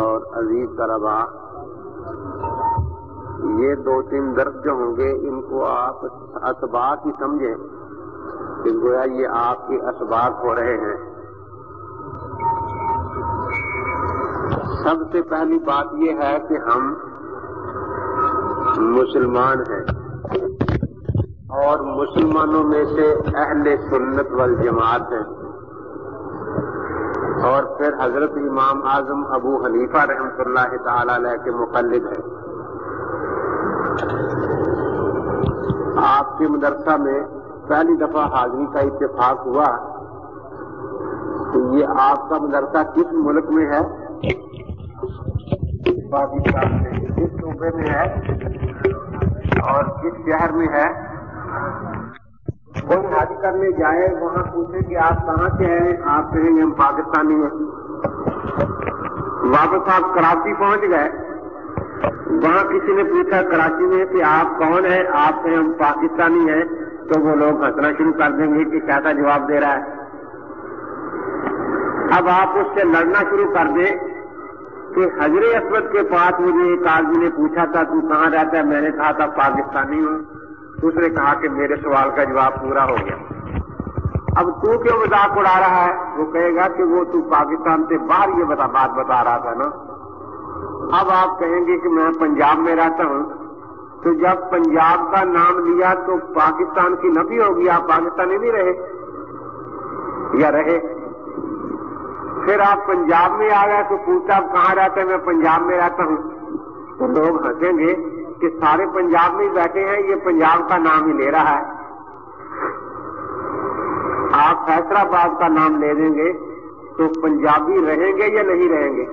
اور عزیز طلبا یہ دو تین درد جو ہوں گے، ان کو آپ اسباق ہی سمجھیں کہ گویا یہ آپ کے اسباق ہو رہے ہیں۔ سب سے پہلی بات یہ ہے کہ ہم مسلمان ہیں۔ اور مسلمانوں میں سے اہل سنت والجماعت ہیں۔ اور پھر حضرت امام اعظم ابو حنیفہ رحمۃ اللہ تعالی علیہ کے مقلد ہیں۔ آپ کے مدرسہ میں پہلی دفعہ حاضری کا اتفاق ہوا تو یہ آپ کا مدرسہ کس ملک میں ہے؟ پاکستان میں۔ کس صوبے میں ہے؟ اور کس شہر میں ہے؟ کوئی حاضر کرنے جائے وہاں پوچھے کہ آپ کہاں سے ہیں؟ آپ کہیں گے ہم پاکستانی ہیں۔ واپس آپ کراچی پہنچ گئے۔ وہاں کسی نے پوچھا، کراچی میں کہ آپ کون ہیں؟ آپ کہیں ہم پاکستانی ہیں۔ تو وہ لوگ ہنسنا شروع کر دیں گے کہ کیسا جواب دے رہا ہے۔ اب آپ اس سے لڑنا شروع کر دیں کہ حضر اسود کے پاس مجھے ایک آدمی نے پوچھا تھا، تو کہاں رہتا ہے؟ میں نے کہا تھا، پاکستانی ہوں۔ اس نے کہا کہ میرے سوال کا جواب پورا ہو گیا۔ اب تو کیوں مذاق اڑا رہا ہے؟ وہ کہے گا کہ وہ تو پاکستان سے باہر یہ بتا بات بتا رہا تھا نا۔ اب آپ کہیں گے کہ میں پنجاب میں رہتا ہوں۔ تو جب پنجاب کا نام لیا تو پاکستان کی نفی ہوگی، آپ پاکستانی نہیں رہے؟ یا رہے؟ پھر آپ پنجاب میں آ گئے تو پوچھا آپ کہاں رہتے ہیں؟ میں پنجاب میں رہتا ہوں۔ تو لوگ ہنسیں گے۔ کہ سارے پنجاب میں بیٹھے ہیں، یہ پنجاب کا نام ہی لے رہا ہے۔ آپ حیدرآباد کا نام لے دیں گے تو پنجابی رہیں گے یا نہیں رہیں گے؟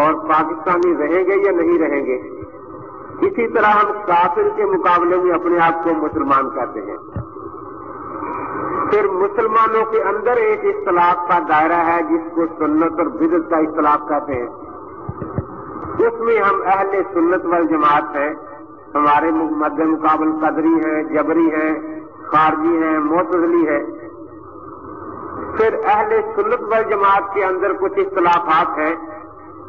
اور پاکستانی رہیں گے یا نہیں رہیں گے؟ اسی طرح ہم کافر کے مقابلے میں اپنے آپ کو مسلمان کہتے ہیں۔ پھر مسلمانوں کے اندر ایک اختلاف کا دائرہ ہے، جس کو سنت اور بدت کا اختلاف کہتے ہیں۔ اس میں ہم اہل سنت وال جماعت ہیں، ہمارے مد مقابل قدری ہیں، جبری ہیں، خارجی ہیں، معتزلی ہے پھر اہل سنت وال جماعت کے اندر کچھ اختلافات ہیں۔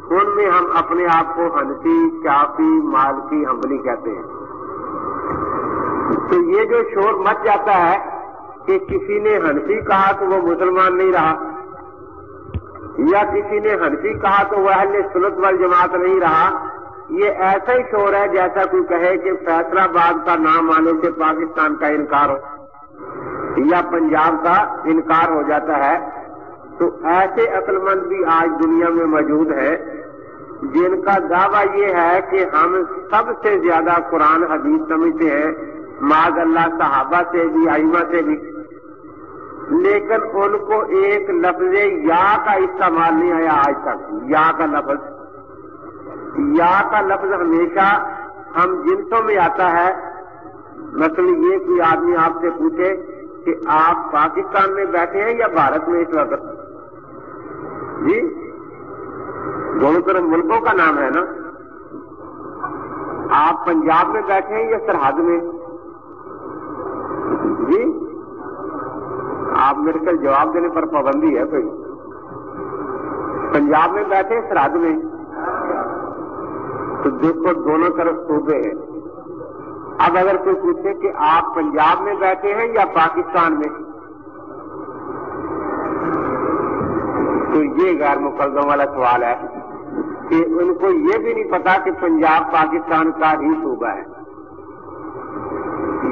ان میں ہم اپنے آپ کو ہنسی شافی مالکی حملی کہتے ہیں۔ تو یہ جو شور مچ جاتا ہے کہ کسی نے ہنسی کہا تو وہ مسلمان نہیں رہا۔ یا کسی نے ہنسی کہا تو وہ اہل سنت وال جماعت نہیں رہا؟ یہ ایسا ہی شور ہے جیسا کوئی کہے کہ فیصلہ آباد کا نام آنے سے پاکستان کا انکار ہو یا پنجاب کا انکار ہو جاتا ہے۔ تو ایسے عقل مند بھی آج دنیا میں موجود ہے جن کا دعویٰ یہ ہے کہ ہم سب سے زیادہ قرآن حدیث سمجھتے ہیں۔ معذ اللہ صحابہ سے بھی آئمہ سے بھی۔ لیکن ان کو ایک لفظ یا کا استعمال نہیں آیا آج تک، یا کا لفظ۔ یا کا لفظ ہمیشہ ہم جنسوں میں آتا ہے۔ مطلب یہ کوئی آدمی آپ سے پوچھے کہ آپ پاکستان میں بیٹھے ہیں یا بھارت میں اس وقت؟ جی دونوں طرف ملکوں کا نام ہے نا۔ آپ پنجاب میں بیٹھے ہیں یا سرحد میں؟ جی آپ میرے کل جواب دینے پر پابندی ہے کوئی؟ پنجاب میں بیٹھے سرحد میں۔ تو دیکھو، دونوں طرف صوبے ہیں۔ اب اگر کوئی پوچھے کہ آپ پنجاب میں بیٹھے ہیں یا پاکستان میں؟ تو یہ غیر مقدموں والا سوال ہے کہ ان کو یہ بھی نہیں پتا کہ پنجاب پاکستان کا ہی صوبہ ہے۔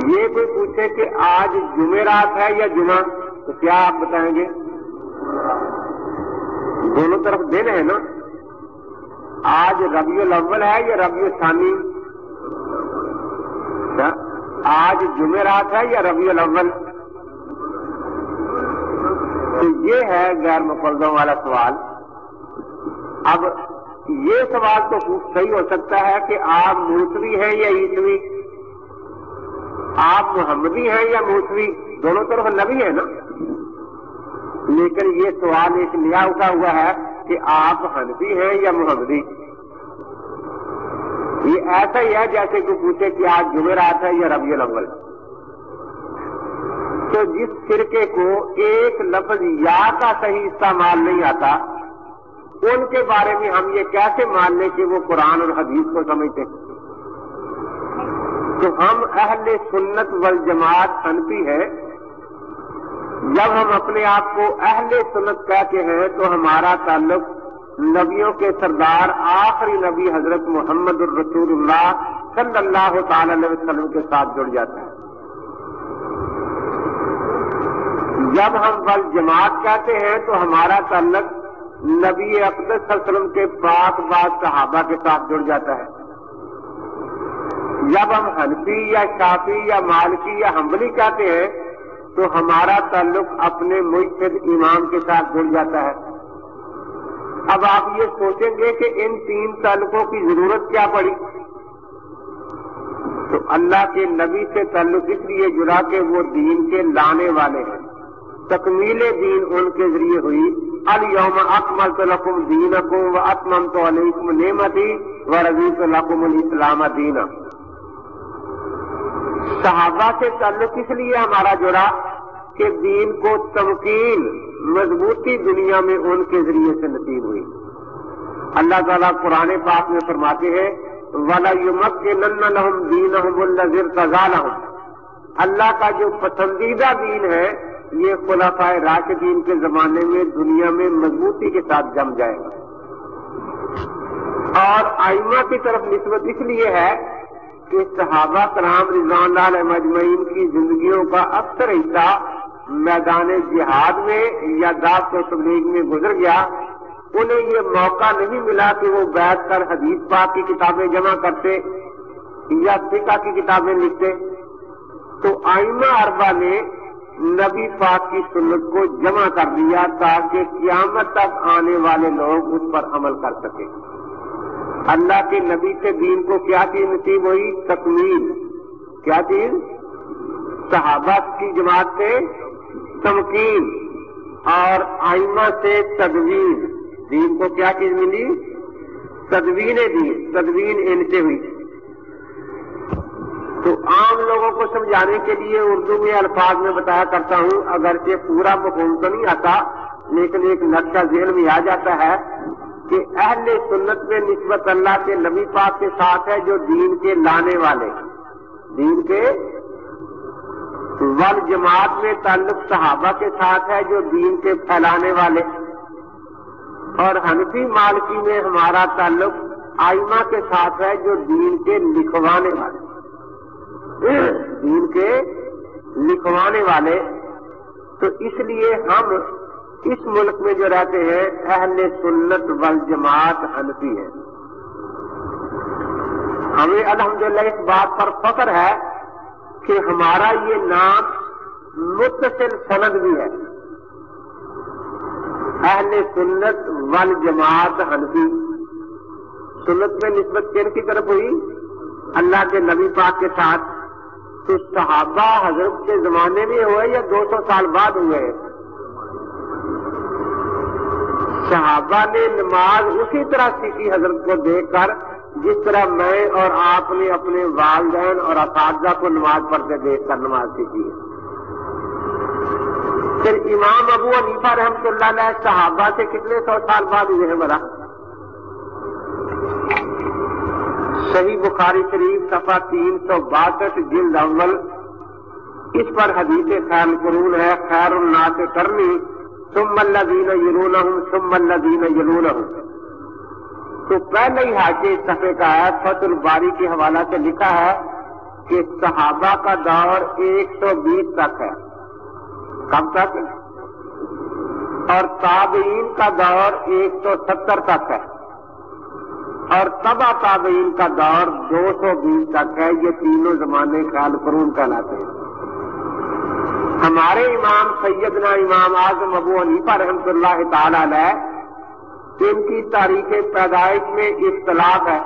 یہ کوئی پوچھے کہ آج جمعرات ہے یا جمعہ؟ تو کیا آپ بتائیں گے؟ دونوں طرف دن ہے نا؟ آج ربیع الاول ہے یا ربیع ثانی ہاں؟ آج جمعرات ہے یا ربیع الاول؟ تو یہ ہے غیر مقدموں والا سوال۔ اب یہ سوال تو صحیح ہو سکتا ہے کہ آپ موسوی ہیں یا عیسوی؟ آپ محمدی ہیں یا موسوی؟ دونوں طرف نبی ہے نا؟ لیکن یہ سوال ایک نیا اٹھا ہوا ہے کہ آپ حنفی ہیں یا محمدی؟ یہ ایسا ہی ہے جیسے کہ پوچھے کہ آج جمعرات ہے یا ربیع الاول۔ تو جس فرقے کو ایک لفظ یا کا صحیح استعمال نہیں آتا، ان کے بارے میں ہم یہ کیسے مان لیں کہ وہ قرآن اور حدیث کو سمجھتے ہیں؟ تو ہم اہل سنت والجماعت حنفی ہیں جب ہم اپنے آپ کو اہل سنت کہتے ہیں تو ہمارا تعلق نبیوں کے سردار آخری نبی حضرت محمد الرسول اللہ صلی اللہ تعالی علیہ وسلم کے ساتھ جڑ جاتا ہے۔ جب ہم بل جماعت کہتے ہیں تو ہمارا تعلق نبی اقدس صلی اللہ علیہ وسلم کے پاک بعض صحابہ کے ساتھ جڑ جاتا ہے۔ جب ہم حنفی یا شافی یا مالکی یا حمبلی کہتے ہیں تو ہمارا تعلق اپنے مرشد امام کے ساتھ جڑ جاتا ہے۔ اب آپ یہ سوچیں گے کہ ان تین تعلقوں کی ضرورت کیا پڑی؟ تو اللہ کے نبی سے تعلق اس لیے جڑا کہ وہ دین کے لانے والے ہیں۔ تکمیل دین ان کے ذریعے ہوئی۔ الوم اکمل تو لقم دین اکم و اتمم تو علیکم نعمتی و رضی تو لقم الاسلام دین صحابہ سے تعلق اس لیے ہمارا جڑا کہ دین کو تمکین مضبوطی دنیا میں ان کے ذریعے سے نصیب ہوئی۔ اللہ تعالیٰ قرآن پاک میں فرماتے ہیں والا یومک کے نن لحم دین احمد اللہ کا جو پسندیدہ دین ہے، یہ خلافہ راشدین کے زمانے میں، دنیا میں مضبوطی کے ساتھ جم جائے گا۔ اور آئمہ کی طرف نسبت اس لیے ہے کہ صحابہ کرام رضوان اللہ مجمعین کی زندگیوں کا اکثر حصہ میدان جہاد میں یا داس و تبلیغ میں گزر گیا، انہیں یہ موقع نہیں ملا کہ وہ بیٹھ کر حدیث پاک کی کتابیں جمع کرتے یا فقہ کی کتابیں لکھتے۔ تو آئمہ اربا نے نبی پاک کی سنت کو جمع کر دیا تاکہ قیامت تک آنے والے لوگ اس پر عمل کر سکیں۔ اللہ کے نبی سے دین کو کیا چیز نصیب ہوئی؟ تکمیل۔ کیا چیز؟ صحابہ کی جماعت سے تمکین اور آئمہ سے تدوین۔ دین کو کیا چیز ملی؟ تدوین دین تدوین ان سے ہوئی تو عام لوگوں کو سمجھانے کے لیے اردو میں الفاظ میں بتایا کرتا ہوں۔ اگرچہ پورا مقوم تو نہیں آتا، لیکن ایک نقشہ ذہن میں آ جاتا ہے کہ اہل سنت میں نسبت اللہ کے نبی پاک کے ساتھ ہے جو دین کے لانے والے۔ دین کے ول جماعت میں تعلق صحابہ کے ساتھ ہے جو دین کے پھیلانے والے۔ اور حنفی مالکی میں ہمارا تعلق آئمہ کے ساتھ ہے جو دین کے لکھوانے والے۔ دین کے لکھوانے والے۔ تو اس لیے ہم اس ملک میں جو رہتے ہیں، اہل سنت ول جماعت حنفی ہے ہمیں الحمدللہ اس بات پر فخر ہے کہ ہمارا یہ نام متصل سند بھی ہے۔ اہل سنت ول جماعت حنفی۔ سنت میں نسبت کن کی طرف ہوئی؟ اللہ کے نبی پاک کے ساتھ۔ تو صحابہ حضرت کے زمانے میں ہوئے یا دو سو سال بعد ہوئے؟ صحابہ نے نماز اسی طرح سیکھی حضرت کو دیکھ کر جس طرح میں اور آپ نے اپنے والدین اور اساتذہ کو نماز پڑھتے دیکھ کر نماز سیکھی ہے۔ پھر امام ابو علیفہ رحمت اللہ علیہ صحابہ سے کتنے سو سال بعد ہوئے ہیں برا صحیح بخاری شریف صفحہ تین سو باسٹھ، جلد اول۔ اس پر حدیث خیر قرون ہے، خیر الناس کرنی سم اللہ دین یلون ہوں سم اللہ دین یلون ہوں تو پہلے ہی حاصل صفحے کا ہے فت الباری کے حوالہ سے لکھا ہے کہ صحابہ کا دور ایک سو بیس تک ہے۔ کب تک؟ اور تابعین کا دور ایک سو ستر تک ہے۔ اور تبا تابعین کا دور دو سو بیس تک ہے، یہ تینوں زمانے خیال قرون کہلاتے ہیں۔ ہمارے امام سیدنا امام اعظم ابو علیفہ رحمۃ اللہ تعالی علیہ ان کی تاریخ پیدائش میں اختلاف ہے،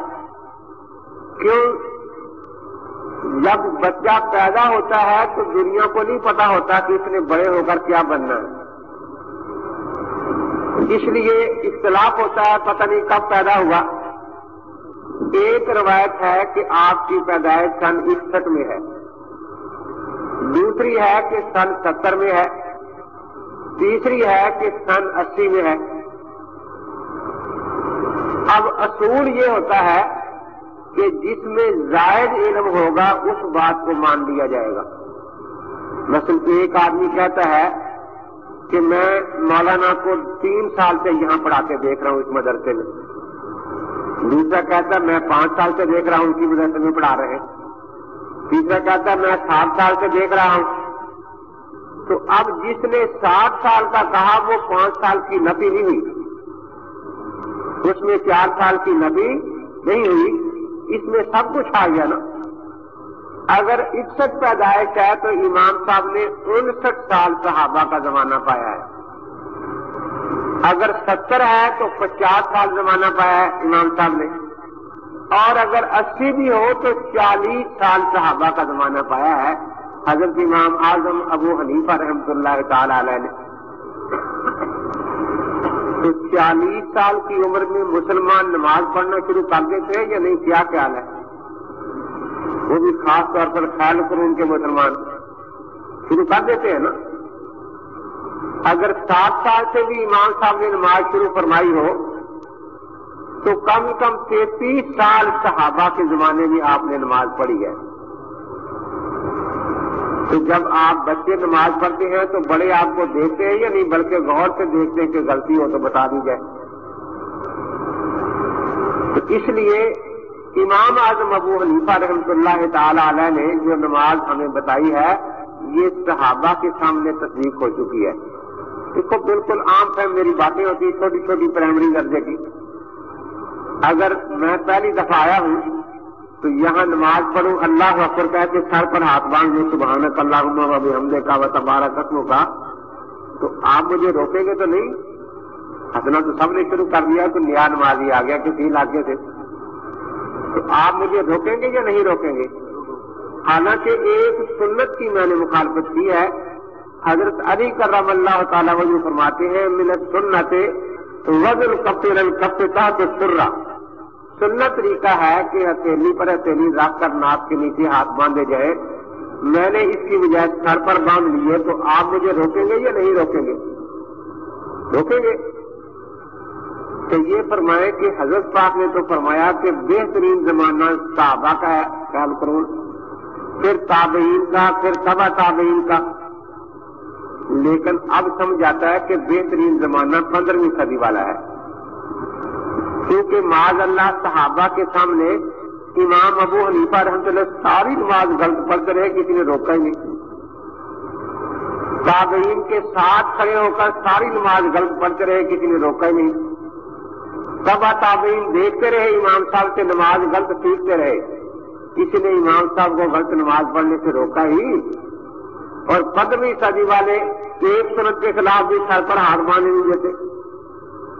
کیوں؟ جب بچہ پیدا ہوتا ہے تو دنیا کو نہیں پتا ہوتا کہ اس نے بڑے ہو کر کیا بننا ہے۔ اس لیے اختلاف ہوتا ہے، پتہ نہیں کب پیدا ہوا۔ ایک روایت ہے کہ آپ کی پیدائش سن اکسٹھ میں ہے۔ دوسری ہے کہ سن ستر میں ہے۔ تیسری ہے کہ سن اسی میں ہے۔ اب اصول یہ ہوتا ہے کہ جس میں زائد علم ہوگا، اس بات کو مان لیا جائے گا۔ مثلا ایک آدمی کہتا ہے کہ میں مولانا کو تین سال سے یہاں پڑھا کے دیکھ رہا ہوں اس مدرسے میں۔ دوسرا کہتا ہے میں پانچ سال سے دیکھ رہا ہوں اسی مدرسے میں پڑھا رہے ہیں۔ تیسرا کہتا ہے میں سات سال سے دیکھ رہا ہوں۔ تو اب جس نے سات سال کا کہا، وہ پانچ سال کی نفی نہیں ہوئی۔ اس میں چار سال کی نفی نہیں ہوئی، اس میں سب کچھ آ گیا نا۔ اگر اکسٹھ پیدائش ہے تو امام صاحب نے انسٹھ سال صحابہ کا زمانہ پایا ہے۔ اگر ستر ہے تو پچاس سال زمانہ پایا ہے امام صاحب نے۔ اور اگر اسی بھی ہو تو چالیس سال صحابہ کا زمانہ پایا ہے۔ حضرت امام اعظم ابو حنیفہ رحمۃ اللہ تعالی علیہ نے۔ چالیس سال کی عمر میں مسلمان نماز پڑھنا شروع کر دیتے ہیں یا نہیں؟ کیا خیال ہے؟ وہ بھی خاص طور پر خیال کروں ان کے مسلمان۔ شروع کر دیتے ہیں نا؟ اگر سات سال سے بھی امام صاحب نے نماز شروع فرمائی ہو، تو کم کم تینتیس سال صحابہ کے زمانے میں آپ نے نماز پڑھی ہے۔ تو جب آپ بچے نماز پڑھتے ہیں تو بڑے آپ کو دیکھتے ہیں یا نہیں، بلکہ غور سے دیکھتے ہیں کہ غلطی ہو تو بتا دی جائے۔ تو اس لیے امام اعظم ابو حنیفہ رحمۃ اللہ تعالی علیہ نے جو نماز ہمیں بتائی ہے، یہ صحابہ کے سامنے تصدیق ہو چکی ہے۔ دیکھو بالکل عام ہے میری باتیں ہوتی، چھوٹی چھوٹی پرائمری درجے کی۔ اگر میں پہلی دفعہ آیا ہوں تو یہاں نماز پڑھوں اللہ اکبر کہہ کے سر پر ہاتھ باندھ لوں سبحانک اللہ ابھی کا و تبارہ قسموں کا۔ تو آپ مجھے روکیں گے تو نہیں؟ ہنسنا تو سب نے شروع کر دیا تو نیا نمازی آ گیا کسی علاقے سے؟ تو آپ مجھے روکیں گے یا نہیں روکیں گے؟ حالانکہ ایک سنت کی میں نے مخالفت کی ہے۔ حضرت علی کرم اللہ تعالیٰ وجہ فرماتے ہیں منت سنت وزن کپتے رن کپتے تھا تو سرا سنت طریقہ ہے کہ ہتھیلی پر ہتھیلی رکھ کر ناپ کے نیچے ہاتھ باندھے جائے۔ میں نے اس کی بجائے سر پر باندھ لیے تو آپ مجھے روکیں گے یا نہیں روکیں گے؟ روکیں گے۔ تو یہ فرمائے کہ حضرت پاک نے تو فرمایا کہ بہترین زمانہ صحابہ کا ہے، خیال کروں پھر تابعین کا، پھر تبا تابعین کا۔ لیکن اب سمجھ آتا ہے کہ بہترین زمانہ پندرہویں صدی والا ہے۔ کیونکہ معاذ اللہ صحابہ کے سامنے امام ابو حنیفہ رحمۃ اللہ ساری نماز غلط پڑھتے رہے، کسی نے روکا ہی نہیں۔ تابعین کے ساتھ کھڑے ہو کر ساری نماز غلط پڑھتے رہے، کسی نے روکا ہی نہیں۔ سب تابعین دیکھتے رہے، امام صاحب سے نماز غلط سیکھتے رہے۔ کسی نے امام صاحب کو غلط نماز پڑھنے سے روکا ہی۔ اور پندرہویں صدی والے ایک سنت کے خلاف بھی سر پر ہاتھ باندھنے نہیں دیتے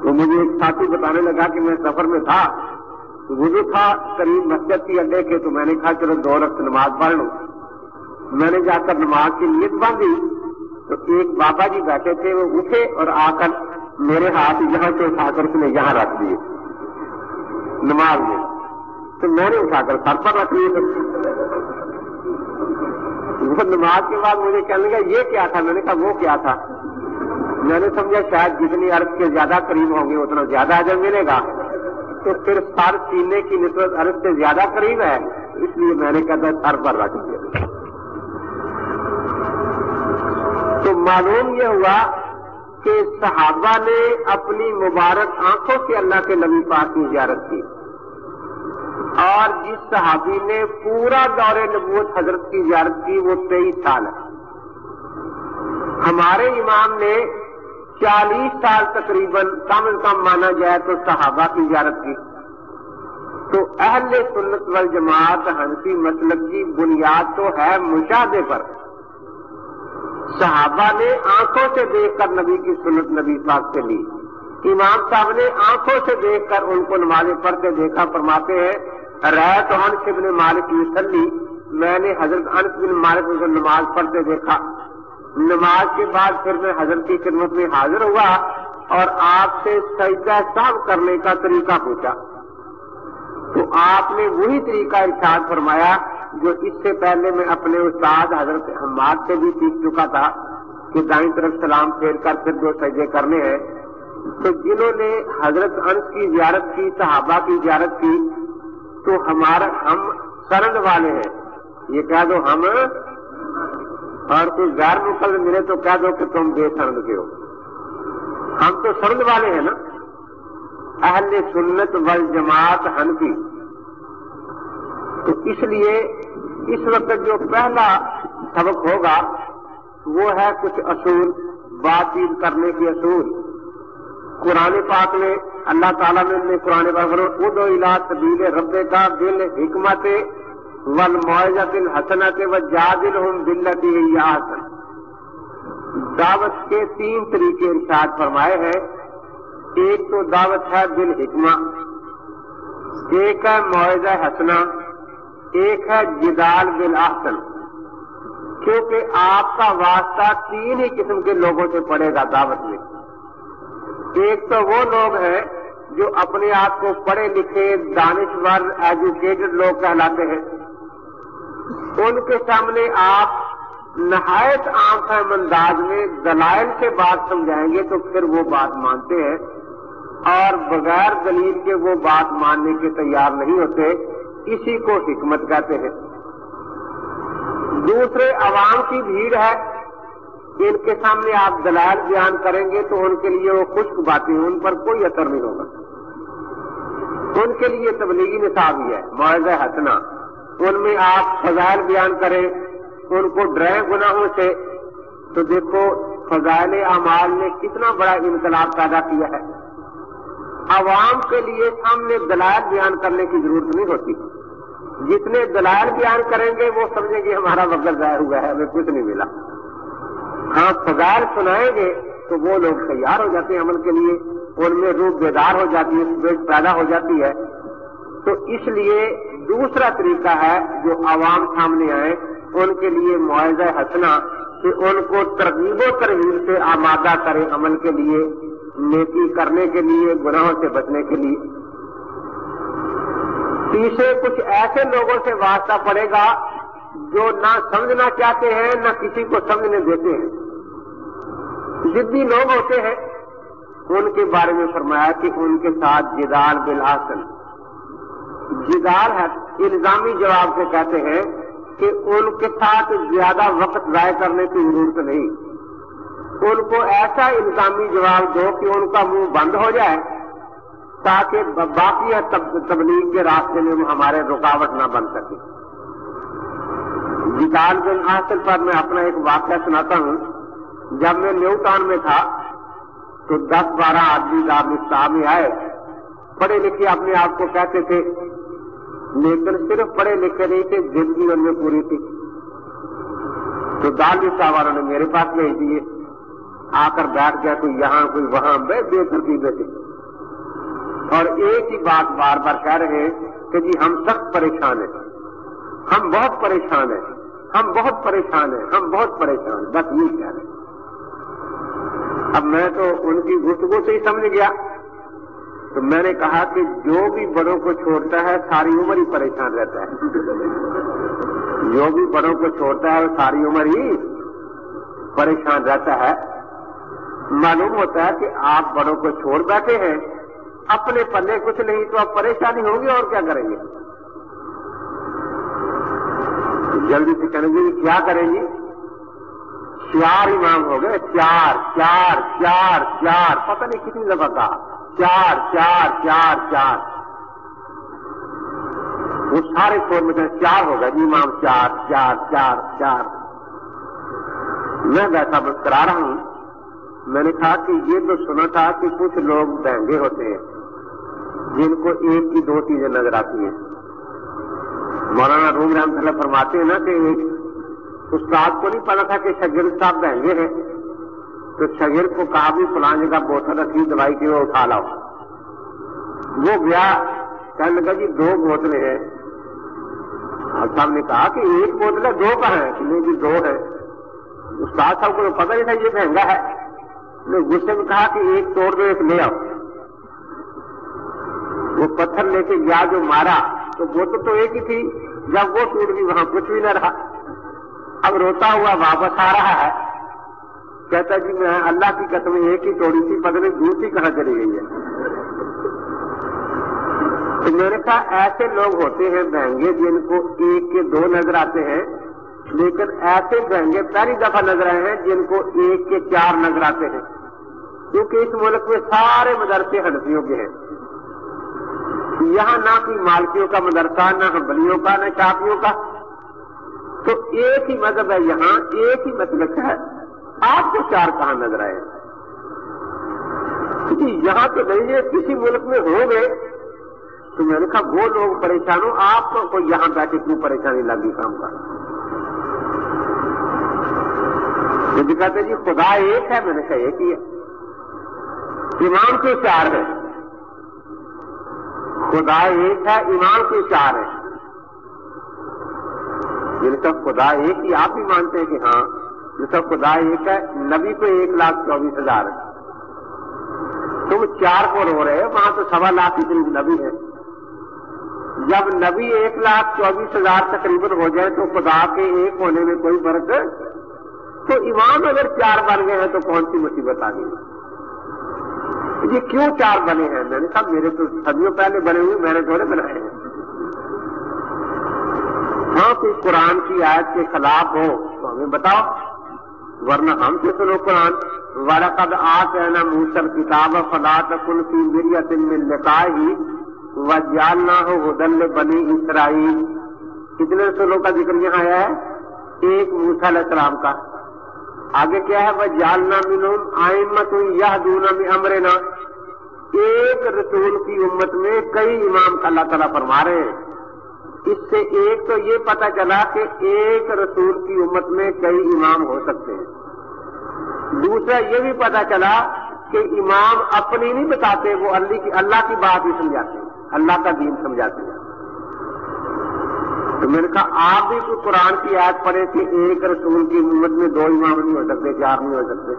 تو مجھے ایک ساتھی بتانے لگا کہ میں سفر میں تھا وضو تھا قریب مسجد کی اڈے کے، تو میں نے کہا چلو دو رقص نماز پڑھ لوں۔ میں نے جا کر نماز کی نیت باندھی، تو ایک بابا جی بیٹھے تھے، وہ اٹھے اور آ کر میرے ہاتھ یہاں سے اٹھا کر اس نے یہاں رکھ دیے، نماز میں۔ تو میں نے اٹھا کر سر پر رکھ لیے نماز کے بعد مجھے کہنے لگا یہ کیا تھا؟ میں نے کہا وہ کیا تھا؟ میں نے سمجھا شاید جتنی عرض کے زیادہ قریب ہوں گے اتنا زیادہ اجر ملے گا۔ تو پھر سر سینے کی نسبت عرض سے زیادہ قریب ہے، اس لیے میں نے کہا سر پر رکھ دیا تو معلوم یہ ہوا کہ صحابہ نے اپنی مبارک آنکھوں سے اللہ کے نبی پاک کی زیارت کی۔ اور جس صحابی نے پورا دور نبوت حضرت کی زیارت کی، وہ تیئیس سال ہے۔ ہمارے امام نے چالیس سال تقریباً کم از کم مانا جائے تو صحابہ کی زیارت کی۔ تو اہل سنت والجماعت ہنسی مسلک مطلب کی بنیاد تو ہے مشاہدے پر۔ صحابہ نے آنکھوں سے دیکھ کر نبی کی سنت نبی پاک سے لی۔ امام صاحب نے آنکھوں سے دیکھ کر ان کو نمازیں پڑھتے دیکھا، فرماتے ہیں رائے تو انس مالک سلی میں نے حضرت انس بن مالک کو نماز پڑھتے دیکھا۔ نماز کے بعد پھر میں حضرت کی خدمت میں حاضر ہوا اور آپ سے سجدہ صاحب کرنے کا طریقہ پوچھا۔ تو آپ نے وہی طریقہ ارشاد فرمایا جو اس سے پہلے میں اپنے استاد حضرت حماد سے بھی سیکھ چکا تھا کہ دائیں طرف سلام پھیر کر پھر دو سجے کرنے ہیں۔ تو جنہوں نے حضرت انس کی زیارت کی، صحابہ کی زیارت کی، تو ہمارا ہم سرد والے ہیں۔ یہ کہہ دو ہم اور کوئی غیر مقل ملے تو کہہ دو کہ تم بے سرد کے ہو۔ ہم تو سرد والے ہیں نا۔ اہل سنت وال جماعت ہنفی تو اس لیے اس وقت جو پہلا سبق ہوگا وہ ہے کچھ اصول بات چیت کرنے کے اصول۔ قرآن پاک میں اللہ تعالیٰ نے قرآن پاک خود و الا طبیل ربے کا دل حکمت ول معاوضہ دل حسنت و جادل ہوں دلتی حسن دعوت کے تین طریقے ارشاد فرمائے ہیں۔ ایک تو دعوت ہے دل حکمہ ایک ہے معاوضہ حسنا ایک ہے جدال بل آسن کیونکہ آپ کا واسطہ تین ہی قسم کے لوگوں سے پڑے گا دعوت میں۔ ایک تو وہ لوگ ہیں جو اپنے آپ کو پڑھے لکھے دانشور ایجوکیٹڈ لوگ کہلاتے ہیں۔ ان کے سامنے آپ نہایت عام فہم انداز میں دلائل سے بات سمجھائیں گے تو پھر وہ بات مانتے ہیں اور بغیر دلیل کے وہ بات ماننے کے تیار نہیں ہوتے، اسی کو حکمت کہتے ہیں۔ دوسرے، عوام کی بھیڑ ہے۔ ان کے سامنے آپ دلائل بیان کریں گے تو ان کے لیے وہ خشک باتیں ان پر کوئی اثر نہیں ہوگا۔ ان کے لیے تبلیغی نصاب ہی ہے معاوضہ ہنسنا ان میں آپ فضائل بیان کریں، ان کو ڈرائیں گناہوں سے، تو دیکھو فضائل اعمال نے کتنا بڑا انقلاب پیدا کیا ہے۔ عوام کے لیے سامنے دلائل بیان کرنے کی ضرورت نہیں ہوتی۔ جتنے دلائل بیان کریں گے، وہ سمجھیں گے ہمارا وقت ظاہر ہوا ہے، ہمیں کچھ نہیں ملا۔ ہاں فضائل سنائیں گے تو وہ لوگ تیار ہو جاتے ہیں عمل کے لیے، ان میں روح بیدار ہو جاتی ہے پیدا ہو جاتی ہے۔ تو اس لیے دوسرا طریقہ ہے جو عوام سامنے آئے، ان کے لیے معاوضہ ہنسنا کہ ان کو ترغیب و ترغیب سے آمادہ کرے عمل کے لیے، نیکی کرنے کے لیے، گناہوں سے بچنے کے لیے۔ تیسرے کچھ ایسے لوگوں سے واسطہ پڑے گا جو نہ سمجھنا چاہتے ہیں، نہ کسی کو سمجھنے دیتے ہیں۔ جدی لوگ ہوتے ہیں، ان کے بارے میں فرمایا کہ ان کے ساتھ جدال بلاسن جدال ہے الزامی جواب کو کہتے ہیں کہ ان کے ساتھ زیادہ وقت ضائع کرنے کی ضرورت نہیں۔ ان کو ایسا الزامی جواب دو کہ ان کا منہ بند ہو جائے تاکہ باقی تبلیغ کے راستے میں ہمارے رکاوٹ نہ بن سکے۔ جتال بن حاصل پر میں اپنا ایک واقعہ سناتا ہوں۔ جب میں نیو ٹاؤن میں تھا تو دس بارہ آدمی صاحب میں آئے۔ پڑھے لکھے اپنے آپ کو کہتے تھے لیکن صرف پڑھے لکھے نہیں تھے زندگی ان میں پوری تھی۔ تو دال صاحب والوں نے میرے پاس بھیج دیے۔ آ کر بیٹھ گیا کوئی یہاں کوئی وہاں بے بے ترکیبیں تھے اور ایک ہی بات بار بار کہہ رہے ہیں کہ جی ہم سخت پریشان ہیں۔ ہم بہت پریشان ہیں۔ ہم بہت پریشان ہیں۔ ہم بہت پریشان ہیں۔ بس یہ کہہ رہے ہیں۔ اب میں تو ان کی گفتگو سے ہی سمجھ گیا۔ تو میں نے کہا کہ جو بھی بڑوں کو چھوڑتا ہے ساری عمر ہی پریشان رہتا ہے۔ جو بھی بڑوں کو چھوڑتا ہے وہ ساری عمر ہی پریشان رہتا ہے۔ معلوم ہوتا ہے کہ آپ بڑوں کو چھوڑ بیٹھے ہیں۔ اپنے پلے کچھ نہیں تو اب پریشانی ہوگی اور کیا کریں گے؟ جلدی سے کریں گے کیا کریں گی؟ چار امام ہو گئے۔ چار چار چار چار پتہ نہیں کتنی دفعہ کہا۔ چار چار چار چار۔ وہ سارے چھوڑ میں چار ہو گئے، امام چار چار چار چار۔ میں ویسا بس کرا رہا ہوں۔ میں نے کہا کہ یہ تو سنا تھا کہ کچھ لوگ بہنگے ہوتے ہیں، جن کو ایک کی دو چیزیں نظر آتی ہیں۔ مولانا روم رحمت اللہ فرماتے ہیں نا کہ استاد کو نہیں پتا تھا کہ شگر صاحب بہنگے ہیں۔ تو شگر کو کہا بھی فلان جگہ بوتل رکھی، دوائی کی وہ اٹھا لاؤ۔ وہ گیا، کہنے لگا جی دو بوتلیں ہیں۔ صاحب نے کہا کہ ایک بوتل ہے، دو کا ہے۔ نہیں جی دو ہے استاد صاحب کو پتہ نہیں تھا یہ مہنگا ہے۔ غصے میں کہا کہ ایک توڑ دو، ایک لے آؤ۔ وہ پتھر لے کے گیا جو مارا، تو وہ تو ایک ہی تھی۔ جب وہ ٹوٹ گئی، وہاں کچھ بھی نہ رہا۔ اب روتا ہوا واپس آ رہا ہے۔ کہتا جی میں اللہ کی قسم ایک ہی توڑی تھی پتہ نہیں دوسری کہاں چلی گئی ہے؟ تو میرے کہا ایسے لوگ ہوتے ہیں مہنگے جن کو ایک کے دو نظر آتے ہیں، لیکن ایسے مہنگے پہلی دفعہ نظر آئے ہیں جن کو ایک کے چار نظر آتے ہیں۔ کیونکہ اس ملک میں سارے مدرسے ہنسیوں کے ہیں۔ یہاں نہ کوئی مالکیوں کا مدرسہ، نہ ہمبلیوں کا، نہ چاپیوں کا۔ تو ایک ہی مذہب ہے یہاں، ایک ہی مطلب ہے۔ آپ کو چار کہاں نظر آئے؟ یہاں تو نہیں ہے، کسی ملک میں ہو گئے تو میں نے کہا، وہ لوگ پریشان ہو آپ کو یہاں بیٹھے کیوں پریشانی لگی کام کا مجھے جی کہتے جی خدا ایک ہے، میں نے کہا ایک ہی ہے۔ امام کے چار ہے خدا ایک ہے امام کے چار ہے جن کا خدا ایک ہی، آپ بھی مانتے ہیں کہ ہاں۔ جن خدا ایک ہے، نبی پہ ایک لاکھ چوبیس ہزار ہے۔ تم چار کو رو رہے وہاں تو سوا لاکھ کے قریب نبی ہے جب نبی ایک لاکھ چوبیس ہزار تقریباً ہو جائے تو خدا کے ایک ہونے میں کوئی فرق تو امام اگر چار بن گئے ہیں تو کون سی مصیبت آ گئی؟ یہ کیوں چار بنے ہیں؟ میں نے کہا، میرے تو صدیوں پہلے بنے ہوئے میں نے تھوڑے بنائے ہیں۔ ہاں کوئی قرآن کی آیت کے خلاف ہو تو ہمیں بتاؤ۔ ورنہ ہم سے سنو قرآن ورقد آت ہے نا موسل کتاب فلاط کل کی مریت میں لکھا ہی جالنا ہو ہدل بنی اسرائیل کتنے سولوں کا ذکر یہاں آیا ہے؟ ایک موسا علیہ السلام کا۔ آگے کیا ہے؟ وہ جالنا ملون آئمت یہ دونا میں امرنا ایک رسول کی امت میں کئی امام کا اللہ تعالیٰ فرما رہے ہیں۔ اس سے ایک تو یہ پتا چلا کہ ایک رسول کی امت میں کئی امام ہو سکتے ہیں۔ دوسرا یہ بھی پتا چلا کہ امام اپنی نہیں بتاتے، وہ اللہ کی اللہ کی بات ہی سمجھاتے ہیں۔ اللہ کا دین سمجھاتے ہیں۔ تو میں نے کہا، آپ بھی کوئی قرآن کی یاد پڑھے کہ ایک رسول کی امت میں دو امام نہیں ہو سکتے، چار نہیں ہو سکتے۔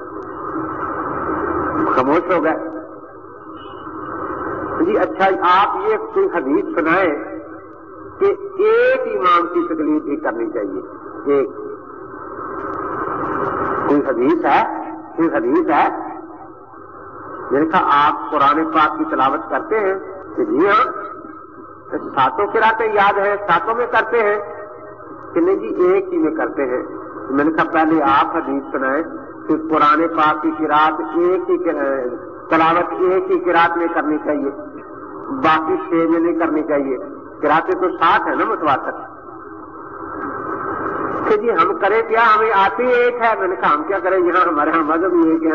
خاموش ہو گئے۔ جی اچھا آپ یہ کوئی حدیث سنائے کہ ایک امام کی تکلیف بھی کرنی چاہیے ایک کوئی حدیث ہے، کوئی حدیث ہے میں نے کہا آپ قرآن پاک کی تلاوت کرتے ہیں، کہ جی ہاں ساتوں کراتے یاد ہے ساتوں میں کرتے ہیں، کہ نہیں جی ایک ہی میں کرتے ہیں۔ میں نے کہا پہلے آپ حدیث سنائے کہ قرآن پاک کی کراط ایک ہی تلاوت ایک ہی کراط میں کرنی چاہیے، باقی چھ میں نہیں کرنی چاہیے۔ کراتے تو سات ہے نا متواتر؟ کہ جی ہم کریں کیا؟ ہمیں آتی ایک ہے۔ میں نے کہا ہم کیا کریں؟ یہاں ہمارے یہاں مذہب ہی ایک ہے۔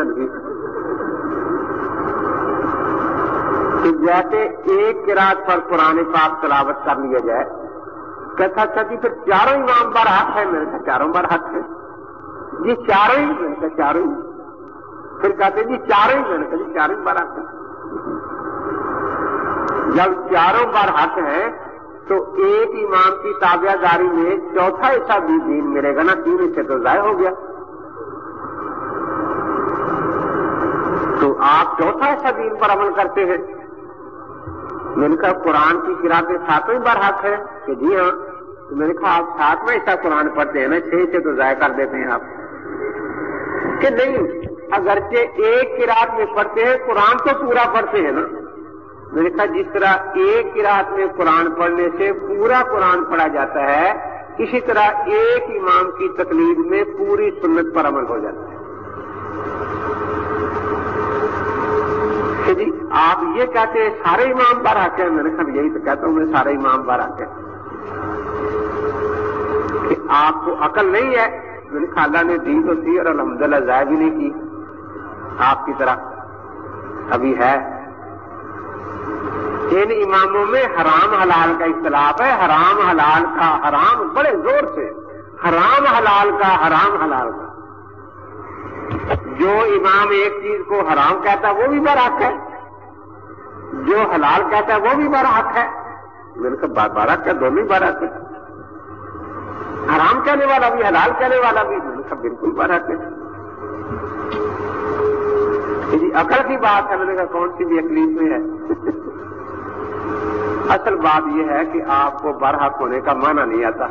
کہ جیسے ایک کراط پر قرآن پاک تلاوت کر لیا جائے، کہتا اچھا جی پھر چاروں امام بار حق ہے۔ میں نے کہا چاروں بار حق ہے۔ جی چاروں ہی؟ میں نے کہا چاروں ہی۔ پھر کہتے جی چاروں ہی؟ میں نے کہا جی چاروں بار حق ہے۔ جب چاروں بار حق ہے تو ایک امام کی تابعہ داری میں چوتھا حصہ بھی دین ملے گا نا تین حصے تو ضائع ہو گیا۔ تو آپ چوتھا حصہ دین پر عمل کرتے ہیں۔ میں نے کہا، قرآن کی کراطیں ساتویں بار حق ہے کہ جی ہاں۔ تو میں نے کہا، آپ ساتواں حصہ قرآن پڑھتے ہیں نا، چھ سے تو ضائع کر دیتے ہیں آپ۔ کہ نہیں، اگرچہ ایک کراط میں پڑھتے ہیں، قرآن تو پورا پڑھتے ہیں نا۔ میں نے کہا جس طرح ایک کراط میں قرآن پڑھنے سے پورا قرآن پڑھا جاتا ہے، اسی طرح ایک امام کی تقلید میں پوری سنت پر عمل ہو جاتا ہے۔ جی آپ یہ کہتے ہیں سارے امام بار آتے ہیں میں نے کہا یہی تو کہتا ہوں میں سارے امام بار آتے ہیں۔ کہ آپ کو عقل نہیں ہے، میں نے خالہ نے دی تو تھی اور الحمد للہ ضائع بھی نہیں کی۔ آپ کی طرح ابھی ہے۔ ان اماموں میں حرام حلال کا اختلاف ہے، حرام حلال کا حرام بڑے زور سے۔ حرام حلال کا، حرام حلال کا۔ جو امام ایک چیز کو حرام کہتا ہے، وہ بھی برحق ہے۔ جو حلال کہتا ہے، وہ بھی برحق ہے۔ میں نے کہا بارہ کیا دونوں ہی برحق ہے حرام کہنے والا بھی، حلال کہنے والا بھی۔ میں نے کہا، بالکل برحق ہے۔ جی عقل کی بات ہے۔ میں نے کہا، کون سی بھی اکلیف میں ہے؟ اصل بات یہ ہے کہ آپ کو برحق ہونے کا معنی نہیں آتا۔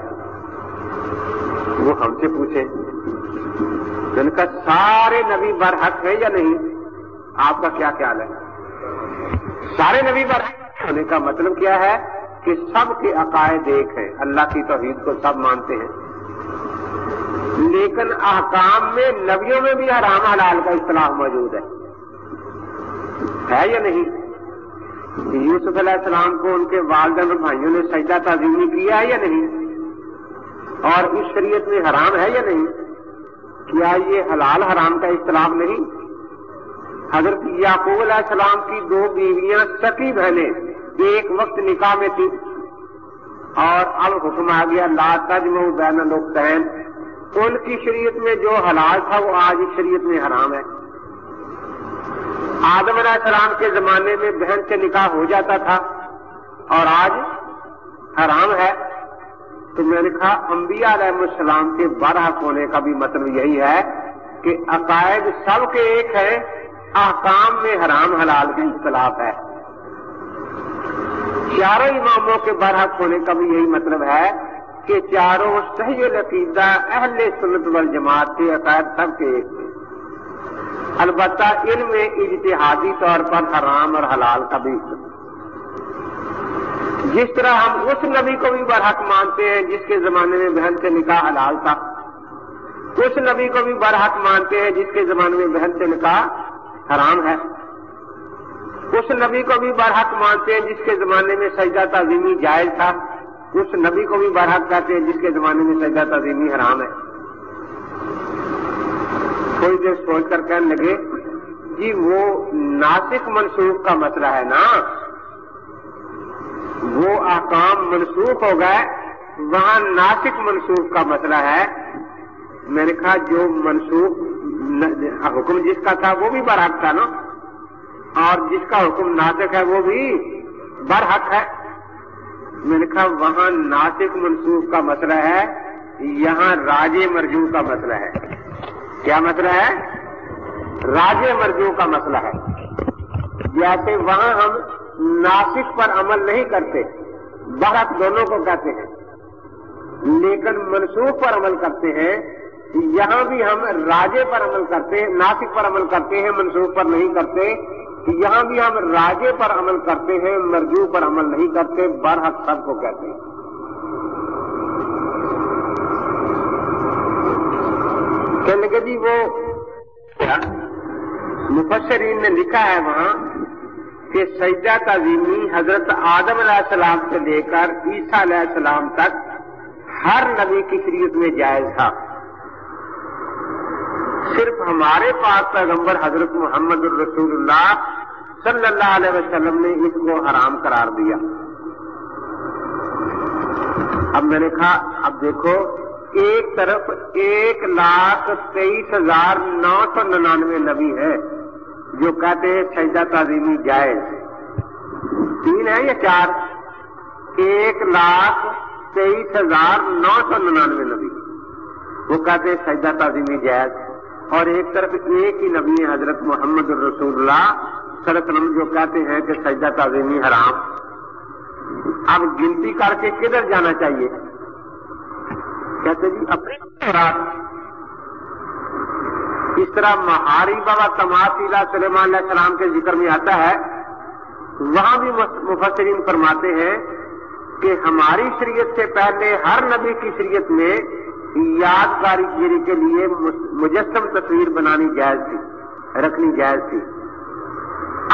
وہ ہم سے پوچھیں۔ یعنی ان کا سارے نبی برحق ہے یا نہیں؟ آپ کا کیا خیال ہے؟ سارے نبی برحق ہونے کا مطلب کیا ہے کہ سب کے عقائد ایک ہیں۔ اللہ کی توحید کو سب مانتے ہیں۔ لیکن احکام میں نبیوں میں بھی حرام حلال کا اصطلاح موجود ہے۔ ہے یا نہیں؟ یوسف علیہ السلام کو ان کے والدین اور بھائیوں نے سجدہ تعظیمی کیا ہے یا نہیں؟ اور اس شریعت میں حرام ہے یا نہیں؟ کیا یہ حلال حرام کا اختلاف نہیں؟ حضرت یعقوب علیہ السلام کی دو بیویاں سکی بہنیں ایک وقت نکاح میں تھی اور اب حکم آ گیا، لا تجم بین الختین ان کی شریعت میں جو حلال تھا وہ آج اس شریعت میں حرام ہے۔ آدم علیہ السلام کے زمانے میں بہن سے نکاح ہو جاتا تھا اور آج حرام ہے تو میں نے کہا انبیاء علیہ السلام کے برحق ہونے کا بھی مطلب یہی ہے کہ عقائد سب کے ایک ہیں، احکام میں حرام حلال کا اختلاف ہے۔ چاروں اماموں کے برحق ہونے کا بھی یہی مطلب ہے کہ چاروں صحیح العقیدہ، اہل سنت والجماعت کے عقائد سب کے ایک ہیں۔ البتہ ان میں اجتہادی طور پر حرام اور حلال کا بھی جس طرح ہم اس نبی کو بھی برحق مانتے ہیں جس کے زمانے میں بہن سے نکاح حلال تھا، اس نبی کو بھی برحق مانتے ہیں جس کے زمانے میں بہن سے نکاح حرام ہے۔ اس نبی کو بھی برحق مانتے ہیں جس کے زمانے میں سجدہ تعظیمی جائز تھا۔ اس نبی کو بھی برحق کہتے ہیں جس کے زمانے میں سجدہ تعظیمی حرام ہے۔ کوئی دیر سوچ کر کہنے لگے جی وہ ناسک منسوخ کا مسئلہ ہے نا؟ وہ احکام منسوخ ہو گئے، وہاں ناسک منسوخ کا مسئلہ ہے۔ میں نے کہا، جو منسوخ حکم جس کا تھا وہ بھی برحق تھا نا؟ اور جس کا حکم ناسک ہے وہ بھی برحق ہے۔ میں نے کہا، وہاں ناسک منسوخ کا مسئلہ ہے، یہاں راج مرجو کا مسئلہ ہے۔ کیا مسئلہ ہے؟ راج مرجو کا مسئلہ ہے۔ جیسے وہاں ہم ناسک پر عمل نہیں کرتے برحق دونوں کو کہتے ہیں۔ لیکن منسوخ پر عمل کرتے ہیں، یہاں بھی ہم راجے پر عمل کرتے ہیں ناسک پر عمل کرتے ہیں، منسوخ پر نہیں کرتے۔ یہاں بھی ہم راجے پر عمل کرتے ہیں، مرجو پر عمل نہیں کرتے برحق سب کو کہتے ہیں۔ کہنے لگے جی وہ ہاں، مفسرین نے لکھا ہے وہاں کہ سجدہ تعظیمی حضرت آدم علیہ السلام سے لے کر عیسیٰ علیہ السلام تک ہر نبی کی شریعت میں جائز تھا۔ صرف ہمارے پاس پیغمبر حضرت محمد الرسول اللہ صلی اللہ علیہ وسلم نے اس کو حرام قرار دیا۔ اب میں نے کہا، اب دیکھو ایک طرف ایک لاکھ تیئیس ہزار نو سو ننانوے نبی ہے جو کہتے ہیں سجدہ تعظیمی جائز تین ہے یا چار؟ ایک لاکھ تیئیس ہزار نو سو ننانوے نبی۔ وہ کہتے ہیں سجدہ تعظیمی جائز اور ایک طرف ایک ہی نبی حضرت محمد الرسول اللہ صلی اللہ علیہ جو کہتے ہیں کہ سجدہ تعظیمی حرام۔ اب گنتی کر کے کدھر جانا چاہیے؟ کہتے جی اپنے اس طرح مہاری بابا تماسیلا سلیمان علیہ السلام کے ذکر میں آتا ہے۔ وہاں بھی مفسرین فرماتے ہیں کہ ہماری شریعت سے پہلے ہر نبی کی شریعت میں یادگاری گیری کے لیے مجسم تصویر بنانی جائز تھی، رکھنی جائز تھی۔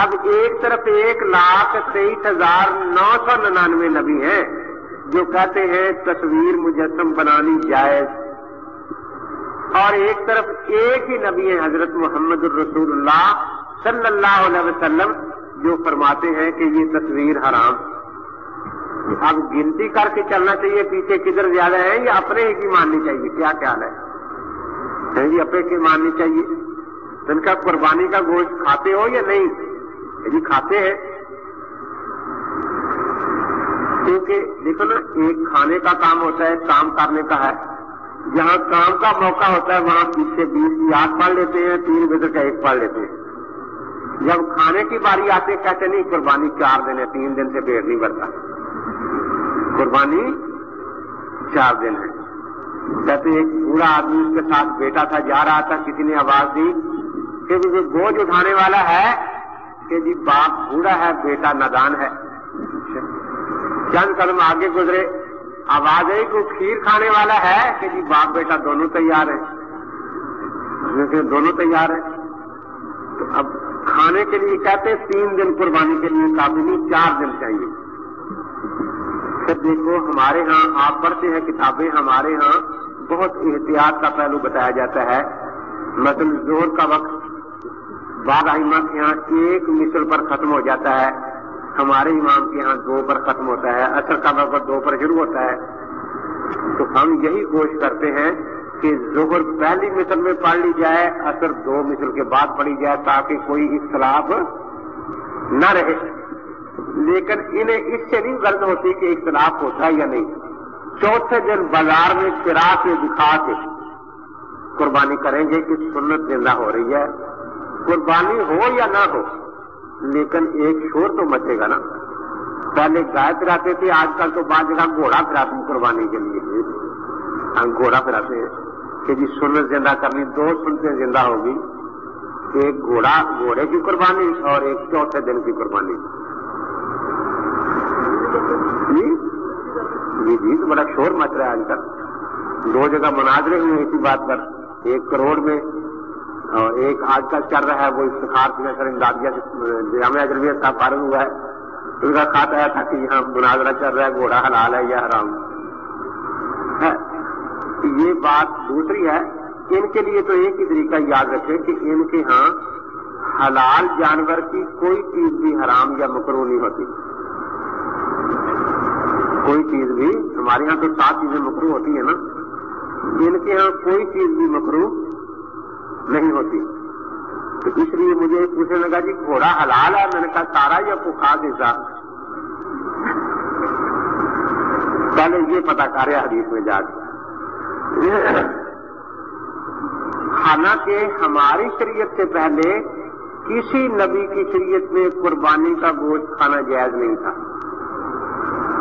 اب ایک طرف ایک لاکھ تیئیس ہزار نو سو ننانوے نبی ہیں۔ جو کہتے ہیں تصویر مجسم بنانی جائز۔ اور ایک طرف ایک ہی نبی ہے حضرت محمد الرسول اللہ صلی اللہ علیہ وسلم جو فرماتے ہیں کہ یہ تصویر حرام۔ اب گنتی کر کے چلنا چاہیے، پیچھے کدھر زیادہ ہے یا اپنے ہی کی ماننی چاہیے؟ کیا خیال ہے؟ جی اپنے کی ماننی چاہیے۔ ان کا قربانی کا گوشت کھاتے ہو یا نہیں؟ جی کھاتے ہیں۔ کیونکہ دیکھو نا ایک کھانے کا کام ہوتا ہے، کام کرنے کا ہے۔ جہاں کام کا موقع ہوتا ہے، وہاں پیچھے بیس کی آٹھ پڑھ لیتے ہیں، تین بجے کا ایک پڑھ لیتے ہیں۔ جب کھانے کی باری آتے کہتے نہیں، قربانی چار دن ہے، تین دن سے پیٹ نہیں بھرتا۔ قربانی چار دن ہے۔ کہتے ایک بوڑھا آدمی اس کے ساتھ بیٹا تھا، جا رہا تھا، کسی نے آواز دی کہ جی، وہ بوجھ اٹھانے والا ہے، کہ جی باپ بوڑھا ہے، بیٹا نادان ہے۔ چند قدم آگے گزرے۔ آواز ہے کہ کھیر کھانے والا ہے کہ جی باپ بیٹا دونوں تیار ہیں۔ دونوں تیار ہیں۔ تو اب کھانے کے لیے کہتے تین دن قربانی کے لیے کافی نہیں، چار دن چاہیے۔ پھر دیکھو ہمارے ہاں آپ پڑھتے ہیں کتابیں، ہمارے ہاں بہت احتیاط کا پہلو بتایا جاتا ہے۔ مثلا زور کا وقت بعض آئمہ کے یہاں ایک مثل پر ختم ہو جاتا ہے۔ ہمارے امام کے یہاں دو پر ختم ہوتا ہے اثر کا وقت دو پر شروع ہوتا ہے۔ تو ہم یہی کوشش کرتے ہیں کہ ظہر پہلی مثل میں پڑھ لی جائے اثر دو مثل کے بعد پڑھی جائے تاکہ کوئی اختلاف نہ رہے۔ لیکن انہیں اس سے نہیں غرض ہوتی کہ اختلاف ہوتا ہے یا نہیں۔ چوتھے دن بازار میں چرا کے دکھا کے قربانی کریں گے کہ سنت زندہ ہو رہی ہے۔ قربانی ہو یا نہ ہو لیکن ایک شور تو مچے گا نا۔ پہلے گائے پھراتے تھے، آج کل تو بعض جگہ گھوڑا پھراتے ہیں قربانی کے لیے۔ ہم گھوڑا پھراتے ہیں۔ کہ جی سنت زندہ کرنی، دو سنتیں زندہ ہوگی۔ ایک گھوڑا، گھوڑے کی قربانی اور ایک چوتھے دن کی قربانی۔ جی؟ جی جی تو بڑا شور مچ رہا ہے آج کل۔ دو جگہ مناظرے ہوئے اسی بات پر۔ ایک کروڑ میں اور ایک آج کل چل رہا ہے، وہ افتخار سر امدادیہ جامعہ اجرویت کا فارغ ہوا ہے اس کا کھاتا ہے تھا کہ یہاں مناظرہ چل رہا ہے گھوڑا حلال ہے یا حرام۔ ہاں، یہ بات دوسری ہے، ان کے لیے تو ایک ہی طریقہ یاد رکھے کہ ان کے ہاں حلال جانور کی کوئی چیز بھی حرام یا مکرو نہیں ہوتی۔ کوئی چیز بھی، ہمارے ہاں تو سات چیزیں مکرو ہوتی ہیں نا۔ ان کے ہاں کوئی چیز بھی مکرو نہیں ہوتی۔ تو اس لیے مجھے پوچھنے لگا جی گھوڑا حلال ہے؟ میں نے کہا، سارا یا پکا دیتا پہلے یہ پتا کرے حدیث میں جا کے۔ حالانکہ ہماری شریعت سے پہلے کسی نبی کی شریعت میں قربانی کا گوشت کھانا جائز نہیں تھا۔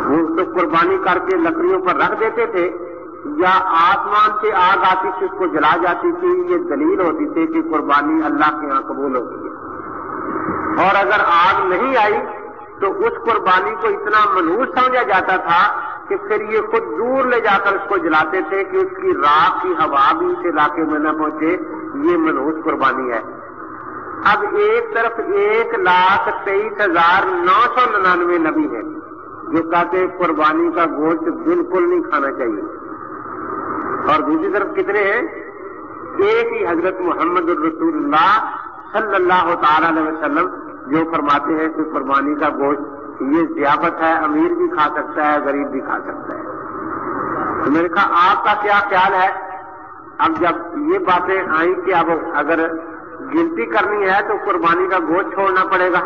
وہ تو قربانی کر کے لکڑیوں پر رکھ دیتے تھے۔ یا آسمان سے آگ آتی تھی، اس کو جلا جاتی تھی، یہ دلیل ہوتی تھی کہ قربانی اللہ کے یہاں قبول ہوتی ہے۔ اور اگر آگ نہیں آئی، تو اس قربانی کو اتنا منوس سمجھا جاتا تھا کہ پھر یہ خود دور لے جا کر اس کو جلاتے تھے کہ اس کی راک کی ہوا بھی اس علاقے میں نہ پہنچے۔ یہ منوس قربانی ہے۔ اب ایک طرف ایک لاکھ تیئیس ہزار نو سو ننانوے نبی ہے جو کہتے قربانی کا گوشت بالکل نہیں کھانا چاہیے۔ اور دوسری طرف کتنے ہیں؟ ایک ہی حضرت محمد الرسول اللہ صلی اللہ تعالی علیہ وسلم جو فرماتے ہیں کہ قربانی کا گوشت یہ ضیافت ہے، امیر بھی کھا سکتا ہے، غریب بھی کھا سکتا ہے۔ تو میں نے کہا، آپ کا کیا خیال ہے؟ اب جب یہ باتیں آئیں کہ اب اگر گنتی کرنی ہے تو قربانی کا گوشت چھوڑنا پڑے گا۔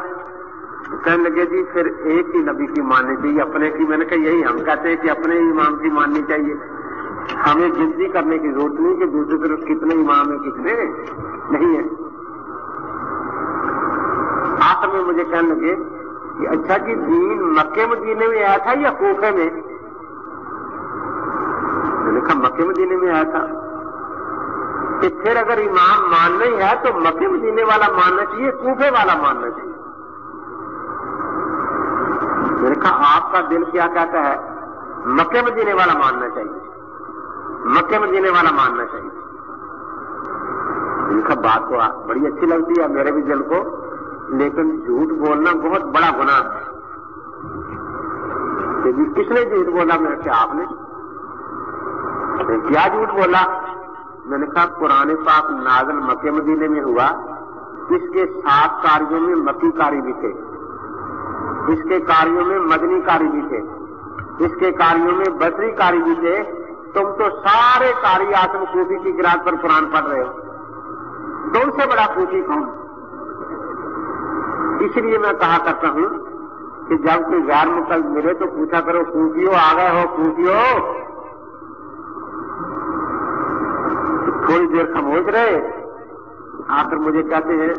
کہنے لگے جی پھر ایک ہی نبی کی ماننی چاہیے، اپنے کی۔ میں نے کہا، یہی ہم کہتے ہیں کہ اپنے امام کی ماننی چاہیے۔ ہمیں گنتی کرنے کی ضرورت نہیں کہ دوسری طرف کتنے امام ہیں، کتنے نہیں ہیں آخر میں مجھے کہنے لگے کہ اچھا جی دین مکے مدینے میں آیا تھا یا کوفے میں؟ میں نے کہا مکے مدینے میں آیا تھا۔ کہ پھر اگر امام ماننا ہی ہے تو مکے مدینے والا ماننا چاہیے کوفے والا ماننا چاہیے۔ میں نے کہا، آپ کا دل کیا کہتا ہے؟ مکے مدینے والا ماننا چاہیے۔ مکے مدینے والا ماننا چاہیے۔ ان کا بات تو بڑی اچھی لگتی ہے میرے بھی دل کو، لیکن جھوٹ بولنا بہت بڑا گناہ ہے۔ جی کس نے جھوٹ بولا؟ میں کیا آپ نے۔ کیا جھوٹ بولا؟ میں نے کہا قرآن پاک نازل مکے مدینے میں ہوا۔ اس کے سات کاریوں میں مکی کاری بھی تھے۔ اس کے کاریوں میں مدنی کاری بھی تھے۔ اس کے کاریوں میں بصری کاری بھی تھے۔ تم تو سارے کاری آسم کوفی کی گراج پر قرآن پڑھ رہے ہو۔ تم سے بڑا کوفی کون؟ اس لیے میں کہا کرتا ہوں کہ جب کوئی غیر مکل ملے تو پوچھا کرو کوفیو آ گئے ہو کوفیو تھوڑی دیر خاموش رہے۔ آخر مجھے کہتے ہیں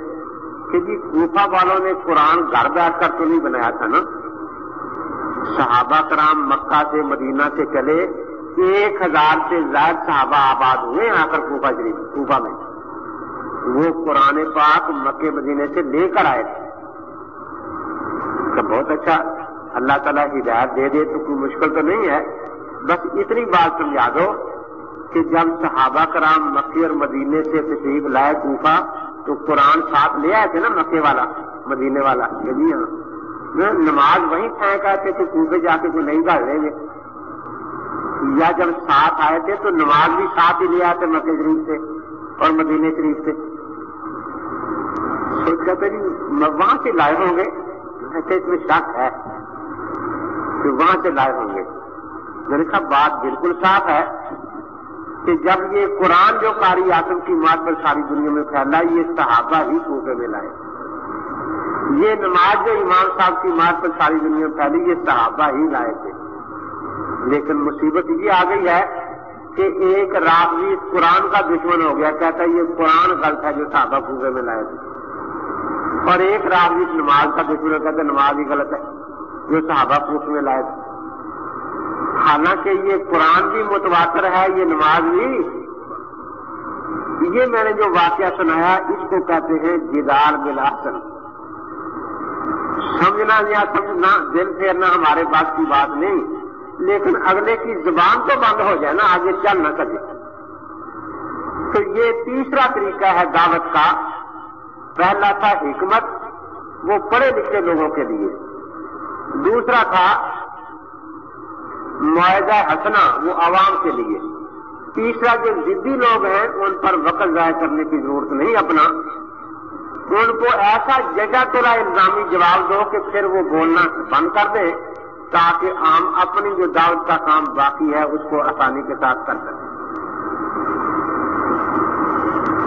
کہ جی کوفا والوں نے قرآن گھر بیٹھ کر تو نہیں بنایا تھا نا؟ صحابہ کرام مکہ سے مدینہ سے چلے ایک ہزار سے زائد صحابہ آباد ہوئے آ کر کوفہ شریف، کوفہ میں۔ وہ قرآن پاک مکے مدینے سے لے کر آئے تھے۔ تو بہت اچھا اللہ تعالیٰ ہدایت دے دے تو کوئی مشکل تو نہیں ہے۔ بس اتنی بات سمجھا دو کہ جب صحابہ کرام مکے اور مدینے سے تشریف لائے کوفہ، تو قرآن ساتھ لے آئے تھے نا مکے والا مدینے والا۔ کہ جی ہاں۔ نماز وہیں پھینک آئے تھے تو کوفے جا کے کوئی نہیں ڈال لیں گے یا جب ساتھ آئے تھے تو نماز بھی ساتھ ہی لے آئے تھے مکے شریف سے اور مدینے شریف سے۔ سوچ کہتے جی وہاں سے لائے ہوں گے؟ اس میں شک ہے کہ وہاں سے لائے ہوں گے۔ میں نے کہا، بات بالکل صاف ہے کہ جب یہ قرآن جو قاری آسم کی مات پر ساری دنیا میں پھیلا یہ صحابہ ہی کوفے میں لائے۔ یہ نماز جو امام صاحب کی مات پر ساری دنیا میں پھیلی، یہ صحابہ ہی لائے تھے۔ لیکن مصیبت یہ آ گئی ہے کہ ایک راوی قرآن کا دشمن ہو گیا، کہتا ہے یہ قرآن غلط ہے جو صحابہ کوفے میں لائے تھے۔ اور ایک راوی نماز کا دشمن کہتا ہے نماز ہی غلط ہے جو صحابہ کوفے میں لائے تھے۔ حالانکہ یہ قرآن بھی متواتر ہے، یہ نماز بھی۔ یہ میں نے جو واقعہ سنایا، اس کو کہتے ہیں جدار بلاسن سمجھنا یا سمجھنا، دل پھیرنا ہمارے پاس کی بات نہیں۔ لیکن اگلے کی زبان تو بند ہو جائے نا، آگے چل نہ سکے۔ تو یہ تیسرا طریقہ ہے دعوت کا۔ پہلا تھا حکمت، وہ پڑھے لکھے لوگوں کے لیے۔ دوسرا تھا معاہدہ ہنسنا وہ عوام کے لیے۔ تیسرا، جو ضدی لوگ ہیں، ان پر وقت ضائع کرنے کی ضرورت نہیں اپنا۔ ان کو ایسا جگہ تولا الزامی جواب دو کہ پھر وہ بولنا بند کر دیں۔ تاکہ عام اپنی جو دعوت کا کام باقی ہے اس کو آسانی کے ساتھ کر سکیں۔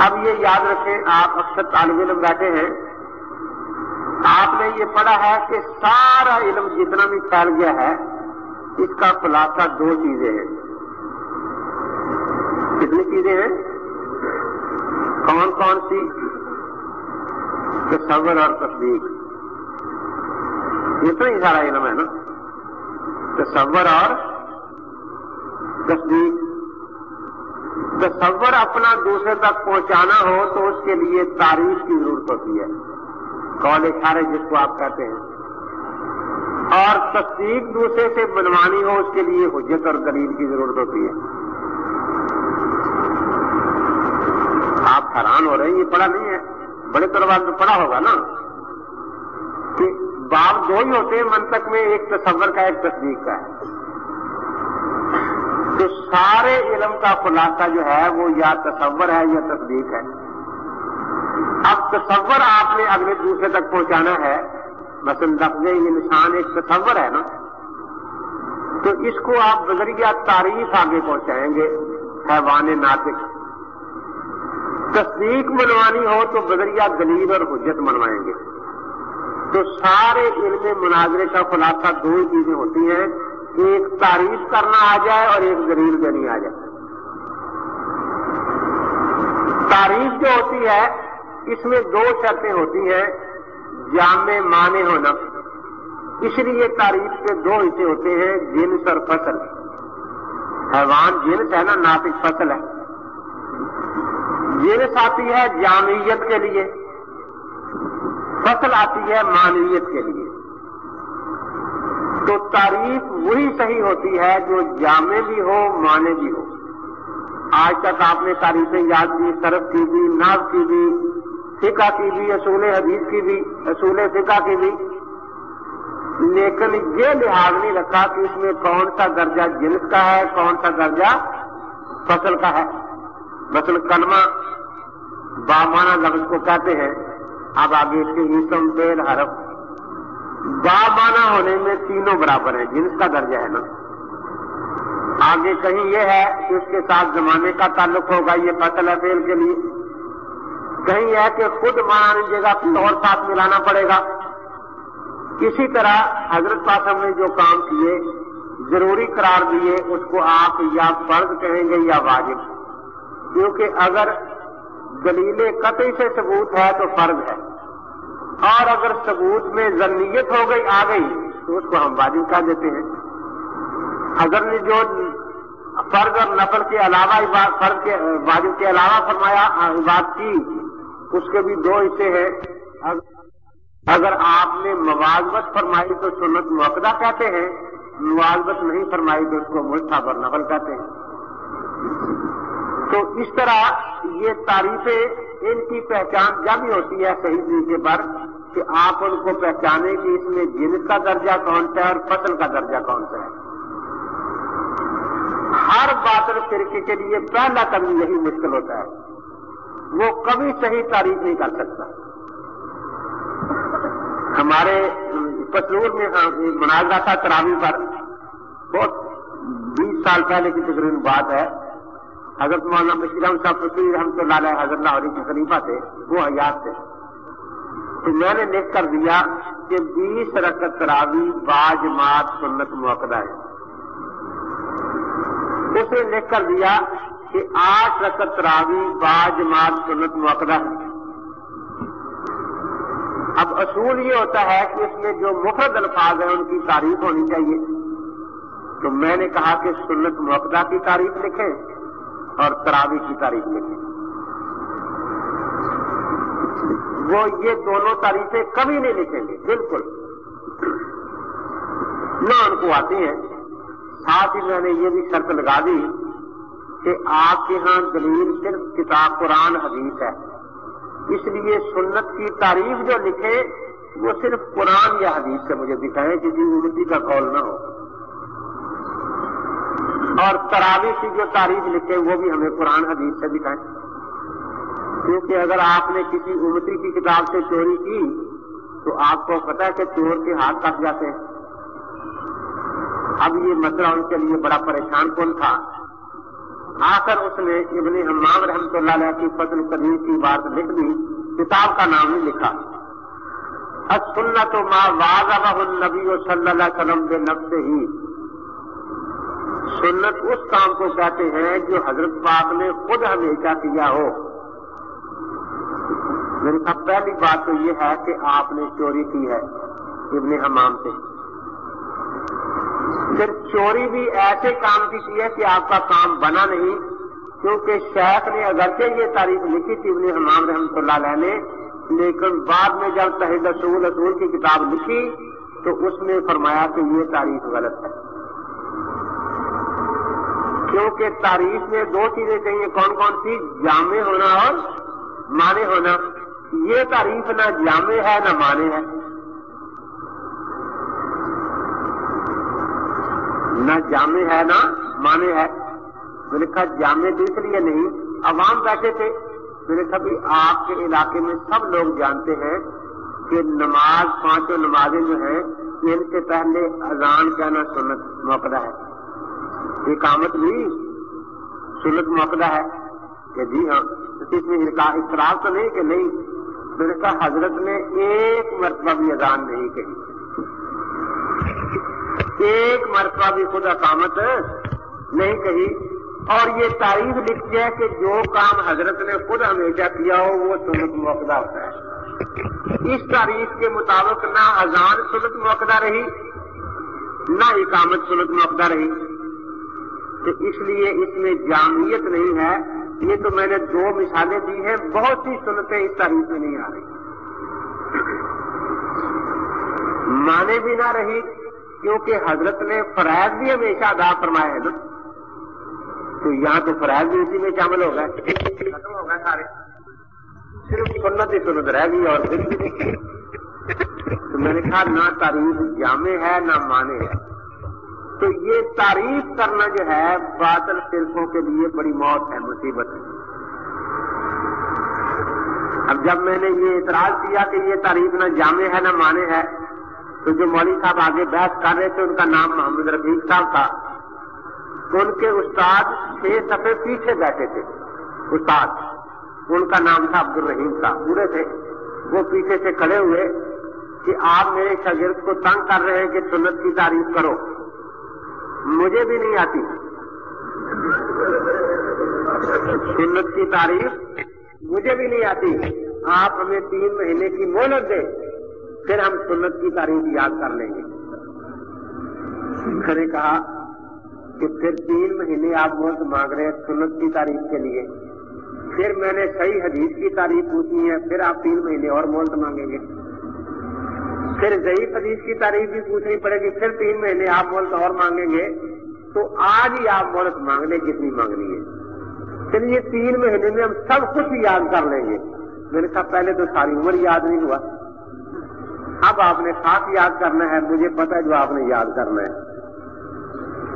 اب یہ یاد رکھیں، آپ اکثر طالب علم بیٹھے ہیں۔ آپ نے یہ پڑھا ہے کہ سارا علم جتنا بھی پھیل گیا ہے، اس کا خلاصہ دو چیزیں ہیں۔ کتنی چیزیں ہیں؟ کون کون سی؟ تصور اور تصدیق۔ اتنا ہی سارا علم ہے نا۔ تصور اور تصدیق۔ تصور اپنا دوسرے تک پہنچانا ہو تو اس کے لیے تعریف کی ضرورت ہوتی ہے۔ کال اشارے جس کو آپ کہتے ہیں۔ اور تصدیق دوسرے سے بنوانی ہو اس کے لیے حجت اور دلیل کی ضرورت ہوتی ہے۔ آپ حیران ہو رہے ہیں، یہ پڑھا نہیں ہے۔ بڑے طلبا تو پڑھا ہوگا نا۔ کہ باب دو ہی ہوتے ہیں، منطق میں ایک تصور کا، ایک تصدیق کا۔ ہے تو سارے علم کا خلاصہ جو ہے، وہ یا تصور ہے یا تصدیق ہے۔ اب تصور آپ نے اگلے دوسرے تک پہنچانا ہے۔ مثلا لفظ یہ نشان ایک تصور ہے نا۔ تو اس کو آپ بذریعہ تعریف آگے پہنچائیں گے، حیوان ناطق۔ تصدیق منوانی ہو تو بذریعہ دلیل اور حجت منوائیں گے۔ تو سارے علم مناظرے کا خلاصہ دو ہی چیزیں ہوتی ہیں، ایک تعریف کرنا آ جائے اور ایک دلیل دینی آ جائے۔ تعریف جو ہوتی ہے، اس میں دو شرطیں ہوتی ہیں، جامع مانے ہونا اس لیے تعریف کے دو حصے ہوتے ہیں، جنس اور فصل۔ حیوان جنس ہے نا، ناطق فصل ہے۔ جنس آتی ہے جامعیت کے لیے۔ فصل آتی ہے مانویت کے لیے۔ تو تعریف وہی صحیح ہوتی ہے جو جامع بھی ہو مانے بھی ہو۔ آج تک آپ نے تعریفیں یاد کی سرف کی بھی، ناز کی بھی، فقہ کی بھی، اصول حدیث کی بھی، اصول فقہ کی بھی۔ لیکن یہ لحاظ نہیں رکھا کہ اس میں کون سا درجہ جنس کا ہے، کون سا درجہ فصل کا ہے۔ مثلا کلمہ بامانہ لفظ کو کہتے ہیں اب آگے اس کے اسم فیل حرف بامانہ ہونے میں تینوں برابر ہیں، جنس کا درجہ ہے نا۔ آگے کہیں یہ ہے کہ اس کے ساتھ زمانے کا تعلق ہوگا، یہ فصل ہے فیل کے لیے۔ کہیں ہے کہ خود مانا نہیں گا پھر اور ساتھ ملانا پڑے گا۔ اسی طرح حضرت قاسم نے جو کام کیے، ضروری قرار دیے، اس کو آپ یا فرض کہیں گے یا واجب۔ کیونکہ اگر دلیل قطعی سے ثبوت ہے تو فرض ہے۔ اور اگر ثبوت میں ضنیت ہو گئی، آ گئی، تو اس کو ہم واجب کہہ دیتے ہیں۔ اگر نے جو فرض اور نفل کے علاوہ فرض کے، واجب کے علاوہ فرمایا بات کی، اس کے بھی دو حصے ہیں۔ اگر آپ نے موازبت فرمائی تو سنت موقع کہتے ہیں۔ موازبت نہیں فرمائی تو اس کو ملٹا پر نفل کہتے ہیں۔ تو اس طرح یہ تعریفیں ان کی پہچان جب ہی ہوتی ہے صحیح جی طریقے پر کہ آپ ان کو پہچانے کہ اس میں جن کا درجہ کون سا ہے اور فصل کا درجہ کون سا ہے۔ ہر باطل فرقے کے لیے پہلا قدم یہی مشکل ہوتا ہے۔ وہ کبھی صحیح تعریف نہیں کر سکتا۔ ہمارے پسرور میں ہاں، مناظرہ تھا تراوی پر۔ بہت بیس سال پہلے کی تقریباً بات ہے۔ حضرت مولانا بشیرم صاحب فصول رحمۃ اللہ علیہ، حضرت لاہوری کے خلیفہ تھے، وہ حیات تھے۔ تو میں نے لکھ کر دیا کہ بیس رکت تراوی باج مات سنت موقع ہے۔ اس نے لکھ کر دیا کہ آٹھ رکت تراوی باج مات سنت موقع ہے۔ اب اصول یہ ہوتا ہے کہ اس میں جو مفرد الفاظ ہیں، ان کی تعریف ہونی چاہیے۔ تو میں نے کہا کہ سنت موقع کی تعریف لکھیں۔ اور تراوی کی تعریف لکھیں وہ یہ دونوں تعریفیں کبھی نہیں لکھیں گے، بالکل۔ نہ ان کو آتی ہیں۔ ساتھ ہی میں نے یہ بھی شرط لگا دی کہ آپ کے ہاں دلیل صرف کتاب قرآن حدیث ہے۔ اس لیے سنت کی تعریف جو لکھے وہ صرف قرآن یا حدیث سے مجھے دکھائیں کسی امتی کا قول نہ ہو۔ اور تراوی کی جو تعریف لکھے وہ بھی ہمیں قرآن حدیث سے دکھائیں کیونکہ اگر آپ نے کسی امتی کی کتاب سے چوری کی، تو آپ کو پتا ہے کہ چور کے ہاتھ کٹ جاتے ہیں۔ اب یہ مسئلہ ان کے لیے بڑا پریشان کون تھا۔ آ کر اس نے ابن حمام رحمۃ اللہ علیہ کی فضل کریم کی بات لکھ دی، کتاب کا نام نہیں لکھا۔ سنت ماں واضح النبی صلی اللہ علیہ وسلم کے نفس ہی سنت اس کام کو کہتے ہیں جو حضرت پاک نے خود ہمیشہ کیا ہو۔ یعنی میری سب پہلی بات تو یہ ہے کہ آپ نے چوری کی ہے ابن حمام سے۔ پھر چوری بھی ایسے کام کی کی ہے کہ آپ کا کام بنا نہیں، کیونکہ شیخ نے اگرچہ یہ تاریخ لکھی تھی ابن حمام رحمۃ اللہ علیہ نے، لیکن بعد میں جب تحید اصول اصول کی کتاب لکھی تو اس نے فرمایا کہ یہ تاریخ غلط ہے۔ کیونکہ تاریخ میں دو چیزیں چاہیے، کون کون سی؟ جامع ہونا اور مانے ہونا۔ یہ تعریف نہ جامع ہے، نہ مانے ہے۔ نہ جامع ہے، نہ مانے ہے۔ میں نے کہا جامع تو اس لیے نہیں، عوام بیٹھے تھے۔ میں نے کہا بھی آپ کے علاقے میں سب لوگ جانتے ہیں کہ نماز، پانچوں نمازیں جو ہیں، ان سے پہلے اذان کہنا سنت موقع ہے۔ اقامت بھی سنت موقع ہے کہ جی ہاں اس میں اقرار تو نہیں کہ نہیں میں حضرت نے ایک مرتبہ بھی اذان نہیں کہی ایک مرتبہ بھی خود اقامت نہیں کہی۔ اور یہ تعریف لکھتی ہے کہ جو کام حضرت نے خود ہمیشہ کیا ہو، وہ سنت موقع ہوتا ہے۔ اس تاریخ کے مطابق نہ اذان سنت موقع رہی، نہ اقامت سنت موقع رہی۔ تو اس لیے اس میں جامعیت نہیں ہے، یہ تو میں نے دو مثالیں دی ہیں، بہت سی سنتیں اس تاریخ میں نہیں آ رہی۔ مانے بھی نہ رہی، کیونکہ حضرت نے فرائض بھی ہمیشہ ادا فرمائے ہیں۔ نا تو یہاں تو فرائض بھی اسی میں شامل ہو گئے۔ ختم ہو گئے سارے صرف سنت ہی سنت رہ گئی اور پھر بھی۔ تو میں نے کہا، نہ تعریف جامع ہے، نہ مانے ہے۔ تو یہ تعریف کرنا جو ہے، باطل فرقوں کے لیے بڑی موت ہے، مصیبت ہے۔ اب جب میں نے یہ اعتراض کیا کہ یہ تعریف نہ جامع ہے، نہ مانے ہے، تو جو مولوی صاحب آگے بحث کر رہے تھے، ان کا نام محمد رفیق صاحب تھا، تو ان کے استاد چھ سفے پیچھے بیٹھے تھے۔ استاد، ان کا نام تھا عبد الرحیم صاحب پورے تھے۔ وہ پیچھے سے کھڑے ہوئے کہ آپ میرے شاگرد کو تنگ کر رہے ہیں کہ سنت کی تعریف کرو۔ مجھے بھی نہیں آتی۔ سنت کی تعریف مجھے بھی نہیں آتی۔ آپ ہمیں تین مہینے کی مہلت دیں، پھر ہم سنت کی تاریخ یاد کر لیں گے۔ نے کہا کہ پھر تین مہینے آپ ملک مانگ رہے ہیں سنت کی تعریف کے لیے۔ پھر میں نے صحیح حدیث کی تعریف پوچھنی ہے، پھر آپ تین مہینے اور مولت مانگیں گے۔ پھر ضعیف حدیث کی تعریف بھی پوچھنی پڑے گی، پھر تین مہینے آپ مولت اور مانگیں گے۔ تو آج ہی آپ مولت مانگ لیں کتنی مانگنی ہے۔ چلیے، تین مہینے میں ہم سب کچھ یاد کر لیں گے۔ میں نے کہا، پہلے تو ساری عمر یاد نہیں ہوا۔ اب آپ نے خاص یاد کرنا ہے، مجھے پتا ہے جو آپ نے یاد کرنا ہے۔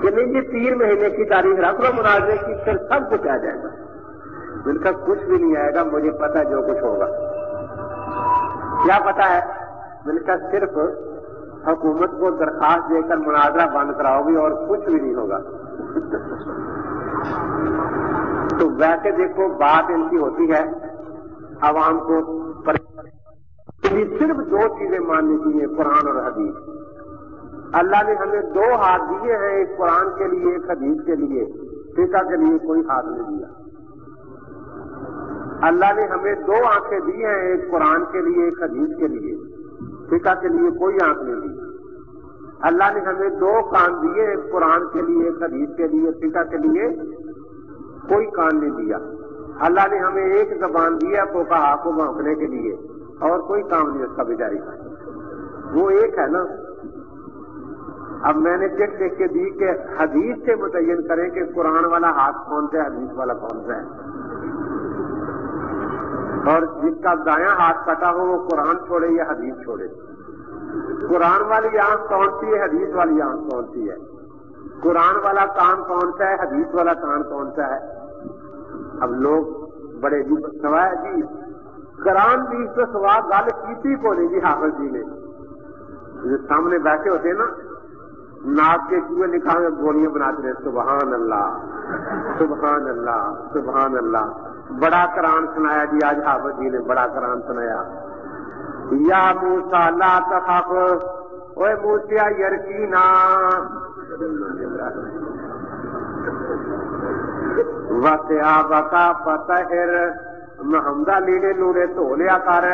کہ نہیں، یہ تین مہینے کی تاریخ رکھ لو، مناظرے کی، پھر سب کچھ آ جائے گا۔ میں نے کہا، کچھ بھی نہیں آئے گا، مجھے پتا جو کچھ ہوگا۔ کیا پتا ہے؟ میں صرف حکومت کو درخواست دے کر مناظرہ بند کراؤ گی اور کچھ بھی نہیں ہوگا۔ تو ویسے دیکھو، بات ان کی ہوتی ہے، عوام کو یعنی صرف دو چیزیں ماننی چاہیے، قرآن اور حدیث۔ اللہ نے ہمیں دو ہاتھ دیے ہیں، ایک قرآن کے لیے، ایک حدیث کے لیے۔ فقہ کے لیے کوئی ہاتھ نہیں دیا۔ اللہ نے ہمیں دو آنکھیں دی ہیں، ایک قرآن کے لیے، ایک حدیث کے لیے۔ فقہ کے لیے کوئی آنکھ نہیں دی اللہ نے ہمیں دو کان دیے، ایک قرآن کے لیے، ایک حدیث کے لیے، فقہ کے لیے۔ کوئی کان نہیں دیا۔ اللہ نے ہمیں ایک زبان دیا کو کہا کو بھونکنے کے لیے۔ اور کوئی کام نہیں اس کا بیچاری وہ ایک ہے نا۔ اب میں نے چیک دیکھ کے دی کہ حدیث سے متعین کریں کہ قرآن والا ہاتھ کون سا ہے، حدیث والا کون سا ہے۔ اور جس کا دایاں ہاتھ کٹا ہو، وہ قرآن چھوڑے یا حدیث چھوڑے؟ قرآن والی آنکھ کون سی ہے، حدیث والی آنکھ کون سی ہے؟ قرآن والا کان کون سا ہے، حدیث والا کان کون سا ہے؟ اب لوگ بڑے جی سوائے جی۔ قرآن بھی تو سوا گل کی کو نہیں جی حافظ جی نے؟ جو سامنے بیٹھے ہوتے نا، ناک کے چوہے نکال کے گولیاں بناتے رہے سبحان اللہ سبحان اللہ سبحان اللہ۔ بڑا قرآن سنایا جی آج حافظ جی نے بڑا قرآن سنایا۔ یا موسا لا تخاف اوے موسیا یرکینا۔ وسیا بتا پتہر محمدہ لیڑے لوڑے تو لیا کر۔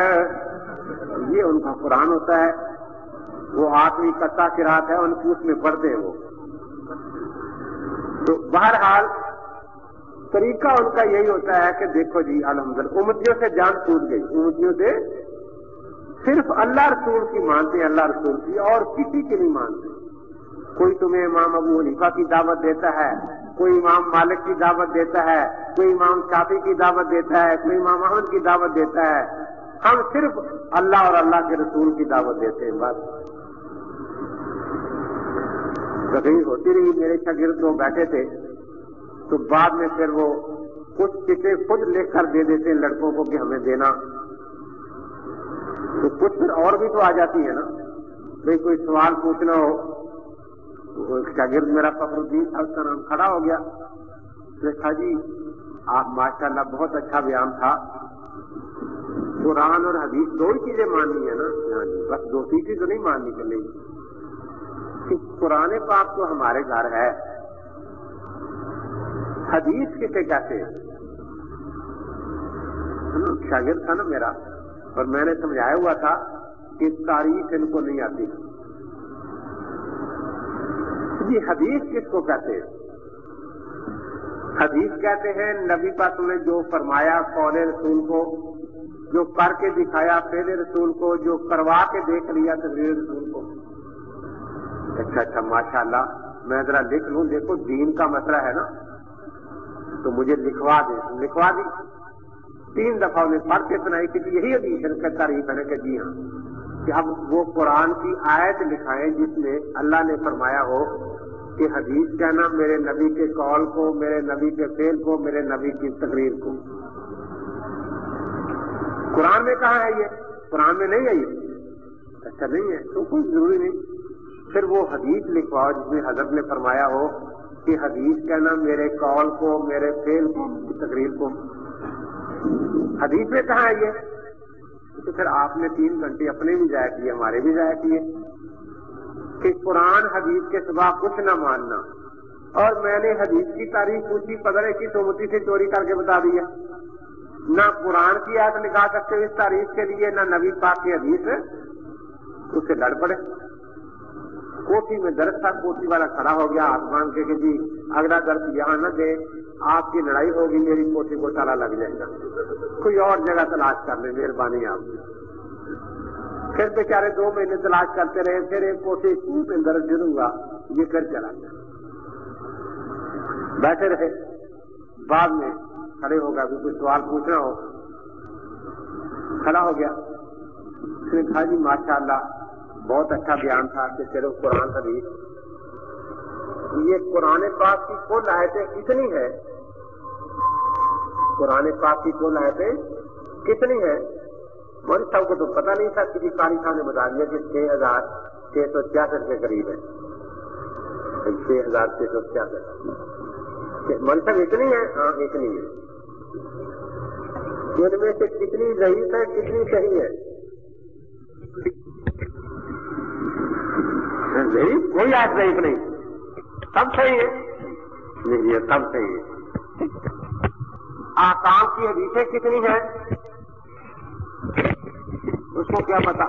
یہ ان کا قرآن ہوتا ہے۔ وہ آدمی کتا کراط ہے، ان کی اس میں پڑھتے وہ۔ تو بہرحال طریقہ ان کا یہی ہوتا ہے کہ دیکھو جی الحمدللہ امتیوں سے جان ٹوٹ گئی۔ امتیوں سے صرف اللہ رسول کی مانتے ہیں، اللہ رسول کی، اور کسی کی نہیں مانتے۔ کوئی تمہیں امام ابو حنیفہ کی دعوت دیتا ہے، کوئی امام مالک کی دعوت دیتا ہے، کوئی امام شافی کی دعوت دیتا ہے، کوئی امام احمد کی دعوت دیتا ہے۔ ہم صرف اللہ اور اللہ کے رسول کی دعوت دیتے ہیں، بس۔ کبھی ہوتی رہی، میرے شاگرد وہ بیٹھے تھے۔ تو بعد میں پھر وہ کچھ کسی خود لکھ کر دے دیتے ہیں لڑکوں کو کہ ہمیں دینا۔ تو کچھ پھر اور بھی تو آ جاتی ہے نا۔ بھائی کوئی سوال پوچھنا ہو شاگرد جی، میرا فخر الدین تھا اس کا نام کھڑا ہو گیا۔ دیکھا جی آپ ماشاء اللہ بہت اچھا بیان تھا۔ قرآن اور حدیث دو ہی چیزیں ماننی ہے نا۔ ہاں جی بس دو تیسری تو نہیں ماننی چلے کہ قرآن پاک تو ہمارے گھر ہے۔ حدیث کسے کہتے شاگرد تھا نا میرا، اور میں نے سمجھایا ہوا تھا کہ تاریخ ان کو نہیں آتی۔ جی حدیث کس کو کہتے ہیں؟ حدیث کہتے ہیں نبی پاک نے جو فرمایا قول رسول کو، جو کر کے دکھایا پہلے رسول کو، جو کروا کے دیکھ لیا تقریر رسول کو۔ اچھا اچھا ماشاء اللہ میں ذرا لکھ لوں۔ دیکھو، دین کا مسئلہ ہے نا۔ تو مجھے لکھوا دے۔ لکھوا دی۔ تین دفعہ انہیں پڑھ کے سنائی کہ جی، یہی حدیث ہے کہ تاریخ ہے کہ جی ہاں کہ اب وہ قرآن کی آیت لکھائیں جس میں اللہ نے فرمایا ہو کہ حدیث کہنا میرے نبی کے کال کو، میرے نبی کے فیل کو، میرے نبی کی تقریر کو۔ قرآن میں کہاں ہے یہ؟ قرآن میں نہیں ہے یہ۔ اچھا نہیں ہے، تو کوئی ضروری نہیں۔ پھر وہ حدیث لکھواؤ جس میں حضرت نے فرمایا ہو کہ حدیث کہنا میرے کال کو، میرے فیل کو تقریر کو۔ حدیث میں کہاں ہے یہ؟ تو پھر آپ نے تین گھنٹے اپنے بھی ضائع کیے، ہمارے بھی ضائع کیے کہ قرآن حدیث کے سوا کچھ نہ ماننا۔ اور میں نے حدیث کی تاریخ پوچھی، پگڑے کی سومتی سے چوری کر کے بتا دیا۔ نہ قرآن کی آیت نکال سکتے اس تاریخ کے لیے، نہ نبی پاک کی حدیث، اس سے لڑ پڑے۔ کوٹھی میں درد تھا، کوٹھی والا کھڑا ہو گیا، آسمان کے کہ جی اگلا درد یہاں نہ دے، آپ کی لڑائی ہوگی، میری کوٹھی کو تالا لگ جائے گا۔ کوئی اور جگہ تلاش کر لیں مہربانی آپ پھر بیچارے دو مہینے تلاش کرتے رہے، پھر ایک کوٹھی میں درد جڑوں گا یہ کر چلا گیا۔ بیٹھے رہے۔ بعد میں کھڑے ہو گیا کوئی سوال پوچھنا ہو۔ کھڑا ہو گیا۔ اس نے کہا جی ماشاء اللہ بہت اچھا بیان تھا کہ چلو قرآن حدیث یہ قرآن پاک کی کل آیتیں کتنی ہے قرآن پاک کی کل آیتیں کتنی ہے مول صاحب کو تو پتا نہیں تھا کسی قاری صاحب نے بتا دیا کہ چھ ہزار چھ سو چھیاسٹھ کے قریب ہے چھ ہزار چھ سو چھیاسٹھ۔ مول صاحب، اتنی ہے ہاں اتنی ہے ان میں سے کتنی ضعیف ہے، کتنی صحیح ہے؟ ضعیف کوئی آج ضعیف نہیں سب صحیح ہے۔ نہیں یہ سب صحیح ہے۔ آکام کی حدیثیں کتنی ہیں؟ اس کو کیا پتا؟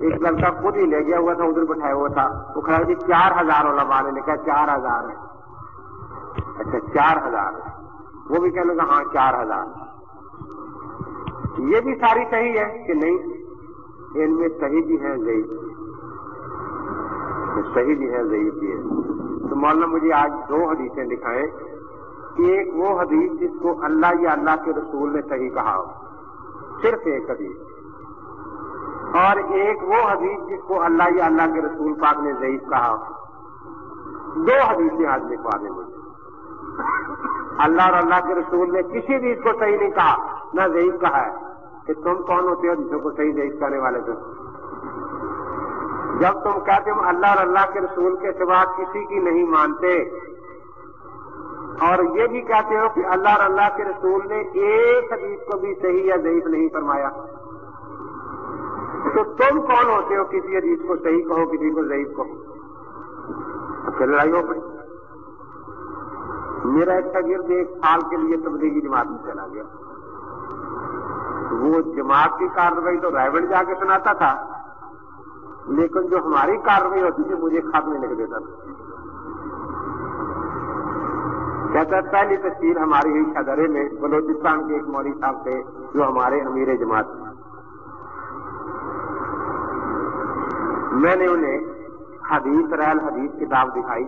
ایک لڑکا خود ہی لے گیا ہوا تھا، ادھر بٹھایا ہوا تھا۔ وہ کھڑا جی چار ہزار علماء نے لکھا چار ہزار ہے۔ اچھا چار ہزار وہ بھی کہہ کہنے لگا ہاں چار ہزار۔ یہ بھی ساری صحیح ہے کہ نہیں؟ ان میں صحیح بھی ہے ضعیف صحیح بھی ہے، ضعیف بھی ہے۔ تو مولانا مجھے آج دو حدیثیں دکھائیں۔ ایک وہ حدیث جس کو اللہ یا اللہ کے رسول نے صحیح کہا صرف ایک حدیث۔ اور ایک وہ حدیث جس کو اللہ یا اللہ کے رسول پاک نے ضعیف کہا دو حدیثیں آج لکھوا دیں مجھے۔ اللہ اور اللہ کے رسول نے کسی حدیث کو صحیح نہیں کہا، نہ ضعیف کہا ہے کہ تم کون ہوتے ہو جسوں کو صحیح ضعیف کرنے والے تھے۔ جب تم کہتے ہو اللہ اور اللہ کے رسول کے سوا کسی کی نہیں مانتے، اور یہ بھی کہتے ہو کہ اللہ اور اللہ کے رسول نے ایک حدیث کو بھی صحیح یا ضعیف نہیں فرمایا۔ تو تم کون ہوتے ہو کسی حدیث کو صحیح کہو، کسی کو ضعیف کہو؟ پھر لڑائی ہو گئی میرا ایک شاگرد ایک سال کے لیے تبلیغی جماعت میں چلا گیا۔ وہ جماعت کی کارروائی تو رائبڑ جا کے سناتا تھا۔ لیکن جو ہماری کارروائی ہوتی تھی، مجھے خط میں لکھ دیتا تھا۔ کہتا پہلی تصویر ہماری ہوئی شدرے میں، بلوچستان کے ایک مولوی صاحب تھے، جو ہمارے امیر جماعت تھے۔ میں نے انہیں حدیث ریل حدیث کتاب دکھائی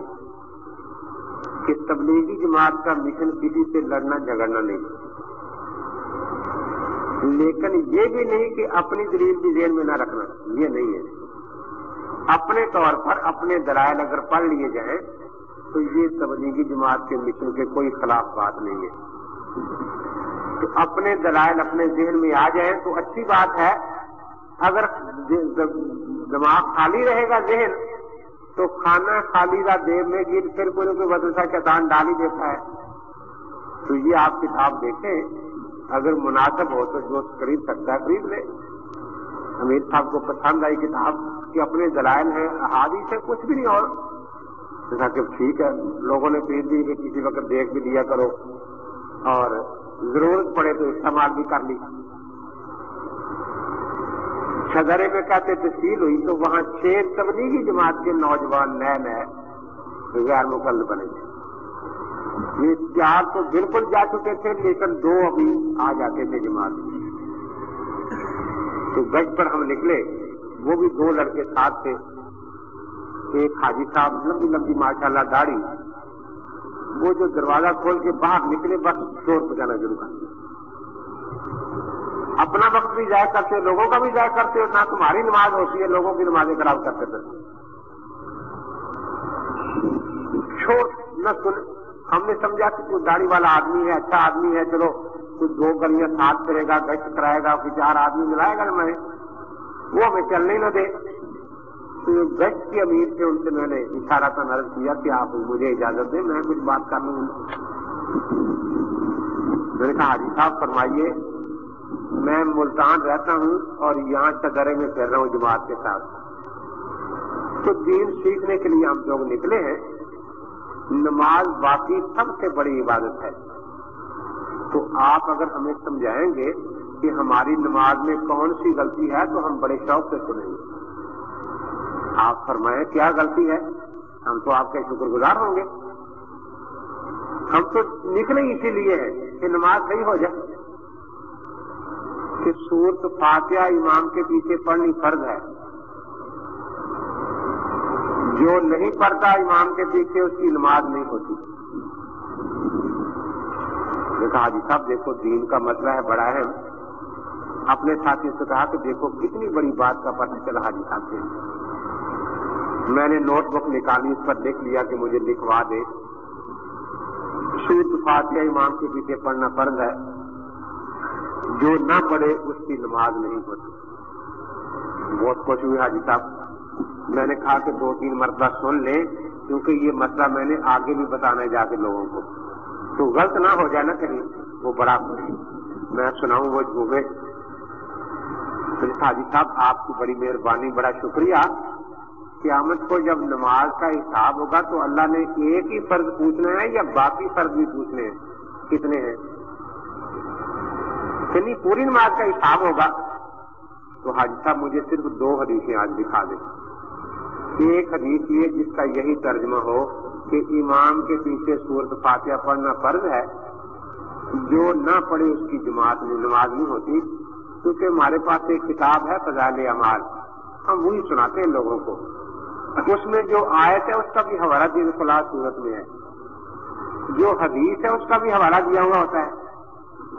کہ تبلیغی جماعت کا مشن کسی سے لڑنا، جھگڑنا نہیں۔ لیکن یہ بھی نہیں کہ اپنی دلیل بھی ذہن میں نہ رکھنا۔ یہ نہیں ہے۔ اپنے طور پر اپنے دلائل اگر پڑھ لیے جائیں، تو یہ تبلیغی جماعت کے مشن کے کوئی خلاف بات نہیں ہے۔ تو اپنے دلائل اپنے ذہن میں آ جائیں تو اچھی بات ہے۔ اگر دماغ خالی رہے گا ذہن، تو کھانا خالی کا دیر میں گر پھر کوئی کوئی بدلتا چٹان ڈال ہی دیتا ہے۔ تو یہ آپ کتاب دیکھیں، اگر مناسب ہو تو جو خرید سکتا ہے خرید لے۔ امیر صاحب کو پسند آئی کتاب کہ اپنے دلائل ہیں، احادیث ہے کچھ بھی نہیں اور۔ جیسا کہ ٹھیک ہے، لوگوں نے خرید دی کہ کسی وقت دیکھ بھی دیا کرو اور ضرورت پڑے تو استعمال بھی کر لی۔ شدرے میں کہتے تحصیل ہوئی تو وہاں چھ تبلیغی جماعت کے نوجوان نئے نئے غیر مقل بنے تھے۔ یہ چار تو بالکل جا چکے تھے، لیکن دو ابھی آ جاتے تھے جماعت۔ میں تو گج پر ہم نکلے، وہ بھی دو لڑکے ساتھ تھے۔ ایک حاجی صاحب، لمبی لمبی ماشاء اللہ داڑھی۔ وہ جو دروازہ کھول کے باہر نکلے، بس شور پجانا شروع کر دیا۔ اپنا وقت بھی ضائع کرتے، لوگوں کا بھی ضائع کرتے، نہ تمہاری نماز ہوتی ہے، لوگوں کی نمازیں خراب کرتے تھے۔ چھوڑ نہ سن ہم نے سمجھا کہ کوئی داڑھی والا آدمی ہے اچھا آدمی ہے، چلو۔ کچھ دو گلیاں ساتھ کرے گا، گشت کرائے گا، کوئی چار آدمی ملائے گا نا میں، وہ ہمیں چلنے نہ دے۔ تو گشت کے امیر تھے، ان سے میں نے اشارہ کا نرد کیا کہ آپ مجھے اجازت دیں، میں کچھ بات کر لوں۔ میں نے کہا، حاجی صاحب، فرمائیے۔ میں ملتان رہتا ہوں اور یہاں چدرے میں پھر رہا ہوں جماعت کے ساتھ۔ تو دین سیکھنے کے لیے ہم لوگ نکلے ہیں، نماز باقی سب سے بڑی عبادت ہے۔ تو آپ اگر ہمیں سمجھائیں گے کہ ہماری نماز میں کون سی غلطی ہے تو ہم بڑے شوق سے سنیں گے۔ آپ فرمائیں کیا غلطی ہے؟ ہم تو آپ کے شکر گزار ہوں گے۔ ہم تو نکلے اسی لیے ہیں کہ نماز صحیح ہو جائے۔ کہ سورت فاتحہ امام کے پیچھے پڑھنی فرض ہے۔ جو نہیں پڑھتا امام کے پیچھے اس کی نماز نہیں ہوتی۔ کہا جی صاحب، دیکھو، دین کا مسئلہ ہے، بڑا ہے۔ اپنے ساتھی سے کہا کہ دیکھو، کتنی بڑی بات کا پتہ چلا حاجی صاحب سے۔ میں نے نوٹ بک نکالی، اس پر لکھ لیا کہ مجھے لکھوا دے۔ سورت فاتحہ امام کے پیچھے پڑھنا فرض ہے۔ جو نہ پڑھے، اس کی نماز نہیں ہوتی بہت خوش ہوئی حاجی صاحب۔ میں نے کہا کہ دو تین مرتبہ سن لیں، کیونکہ یہ مسئلہ میں نے آگے بھی بتانا ہے جا کے لوگوں کو۔ تو غلط نہ ہو جائے نا کہیں وہ بڑا خوش میں سناؤں وہ جھومے حاجی صاحب، آپ کی بڑی مہربانی، بڑا شکریہ۔ قیامت کو جب نماز کا حساب ہوگا تو اللہ نے ایک ہی فرض پوچھنا ہے یا باقی فرض بھی پوچھنے ہیں؟ کتنے ہیں؟ یعنی پوری نماز کا حساب ہوگا۔ تو حاجی صاحب، مجھے صرف دو حدیثیں آج دکھا دیں۔ ایک حدیث یہ جس کا یہی ترجمہ ہو کہ امام کے پیچھے سورت فاتحہ پڑھنا فرض ہے، جو نہ پڑھے اس کی جماعت میں نماز نہیں ہوتی، کیونکہ ہمارے پاس ایک کتاب ہے فضال امال ہم وہی سناتے ہیں لوگوں کو۔ اس میں جو آیت ہے، اس کا بھی حوالہ دین فلاح صورت میں ہے۔ جو حدیث ہے، اس کا بھی حوالہ دیا ہوا ہوتا ہے۔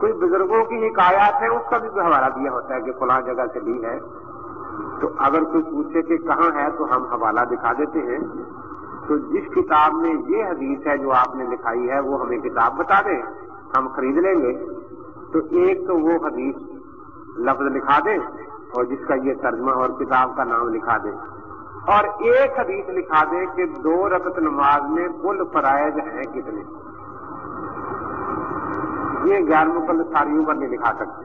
کوئی بزرگوں کی حکایات ہے اس کا بھی حوالہ دیا ہوتا ہے کہ فلاں جگہ سے لی ہے۔ تو اگر کوئی پوچھے کہ کہاں ہے، تو ہم حوالہ دکھا دیتے ہیں۔ تو جس کتاب میں یہ حدیث ہے جو آپ نے لکھائی ہے، وہ ہمیں کتاب بتا دیں ہم خرید لیں گے۔ تو ایک تو وہ حدیث لفظ لکھا دیں اور جس کا یہ ترجمہ اور کتاب کا نام لکھا دیں اور ایک حدیث لکھا دیں کہ دو رقط نماز میں کل فرائض ہیں کتنے؟ یہ غیر مکل ساریوں پر نہیں لکھا سکتے۔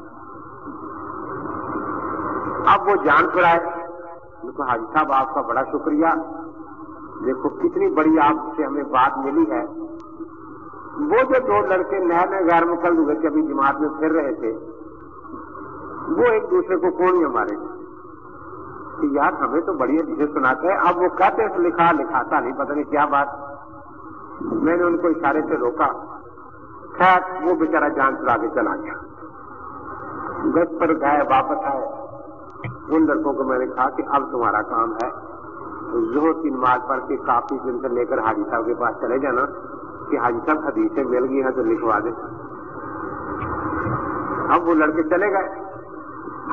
اب وہ جان کر آئے حاجی صاحب، آپ کا بڑا شکریہ۔ دیکھو کتنی بڑی آپ سے ہمیں بات ملی ہے۔ وہ جو دو لڑکے نئے نئے غیر مقلد ہوئے تھے ابھی جماعت میں پھر رہے تھے، وہ ایک دوسرے کو کون ہی ہمارے کہ یار ہمیں تو بڑی چیزیں سناتے ہیں۔ اب وہ کہتے ہیں، لکھا، لکھاتا نہیں، پتہ نہیں کیا بات۔ میں نے ان کو اشارے سے روکا۔ خیر، وہ بیچارہ جان چلا کے چلا گیا۔ گز پر گئے واپس آئے۔ ان لڑکوں کو میں نے کہا کہ اب تمہارا کام ہے۔ زہر کی نماز پڑھ کے کافی دن سے لے کر حاجی صاحب کے پاس چلے جانا کہ حاجی صاحب حدیثیں مل گئی ہیں تو لکھوا دیں۔ اب وہ لڑکے چلے گئے۔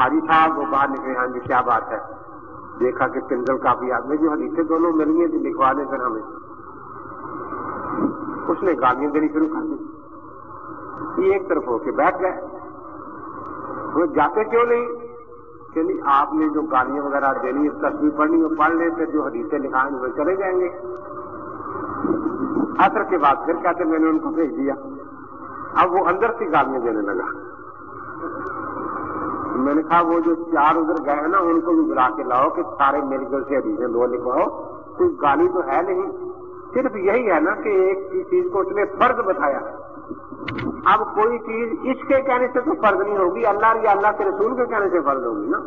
حاجی صاحب وہ باہر نکلے ہاں جی کیا بات ہے؟ دیکھا کہ پنڈل کافی آدمی جو حدیثیں دونوں مل گئی تھی جی، لکھوا دیں پھر ہمیں۔ اس نے گالیاں دینی شروع کر دی۔ ایک طرف ہو کے بیٹھ گئے۔ وہ جاتے کیوں نہیں؟ چلیے، آپ نے جو گالیاں وغیرہ دینی تصویر پڑھنی، وہ پڑھ لیں، پھر جو حدیثیں لکھائیں، وہ چلے جائیں گے۔ اثر کے بعد پھر کہتے میں نے ان کو بھیج دیا۔ اب وہ اندر سے گالیاں دینے لگا۔ میں نے کہا، وہ جو چار ادھر گئے ہیں نا، ان کو بھی بلا کے لاؤ کہ سارے میری گھر سے حدیثیں دو لکھواؤ۔ کوئی گالی تو ہے نہیں۔ صرف یہی ہے نا کہ ایک چیز کو اس نے فرض بتایا۔ ہے اب کوئی چیز اس کے کہنے سے تو فرض نہیں ہوگی، اللہ یا اللہ کے رسول کے کہنے سے فرض ہوگی نا۔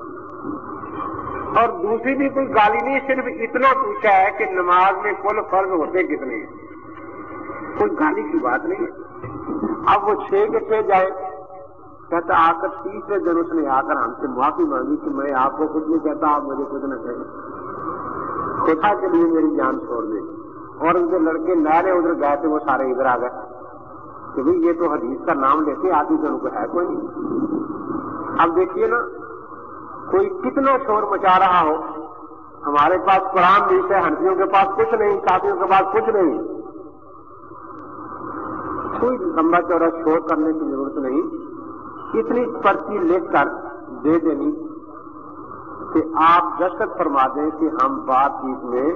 اور دوسری بھی کوئی گالی نہیں، صرف اتنا پوچھا ہے کہ نماز میں کل فرض ہوتے کتنے کوئی گالی کی بات نہیں ہے۔ اب وہ چھ کے چھ جائے، کہتا آ کر تیسرے دن اس نے آ کر ہم سے معافی مانگی کہ میں آپ کو کچھ نہیں کہتا، آپ مجھے کچھ نہ کہیں۔ خدا کے لیے میری جان چھوڑ دے۔ اور ان کے لڑکے نئے ادھر گئے تھے، وہ سارے ادھر آ گئے۔ کہ بھائی یہ تو حدیث کا نام لیتے آدمی تو کو ہے کوئی نہیں۔ اب دیکھیے نا، کوئی کتنا شور مچا رہا ہو۔ ہمارے پاس قرآن بھی ہے ہنسیوں کے پاس کچھ نہیں کافیوں کے پاس کچھ نہیں۔ کوئی لمبا چوڑا شور کرنے کی ضرورت نہیں۔ اتنی پرچی لکھ کر دے دینی کہ آپ دستخط فرما دیں کہ ہم بات چیت میں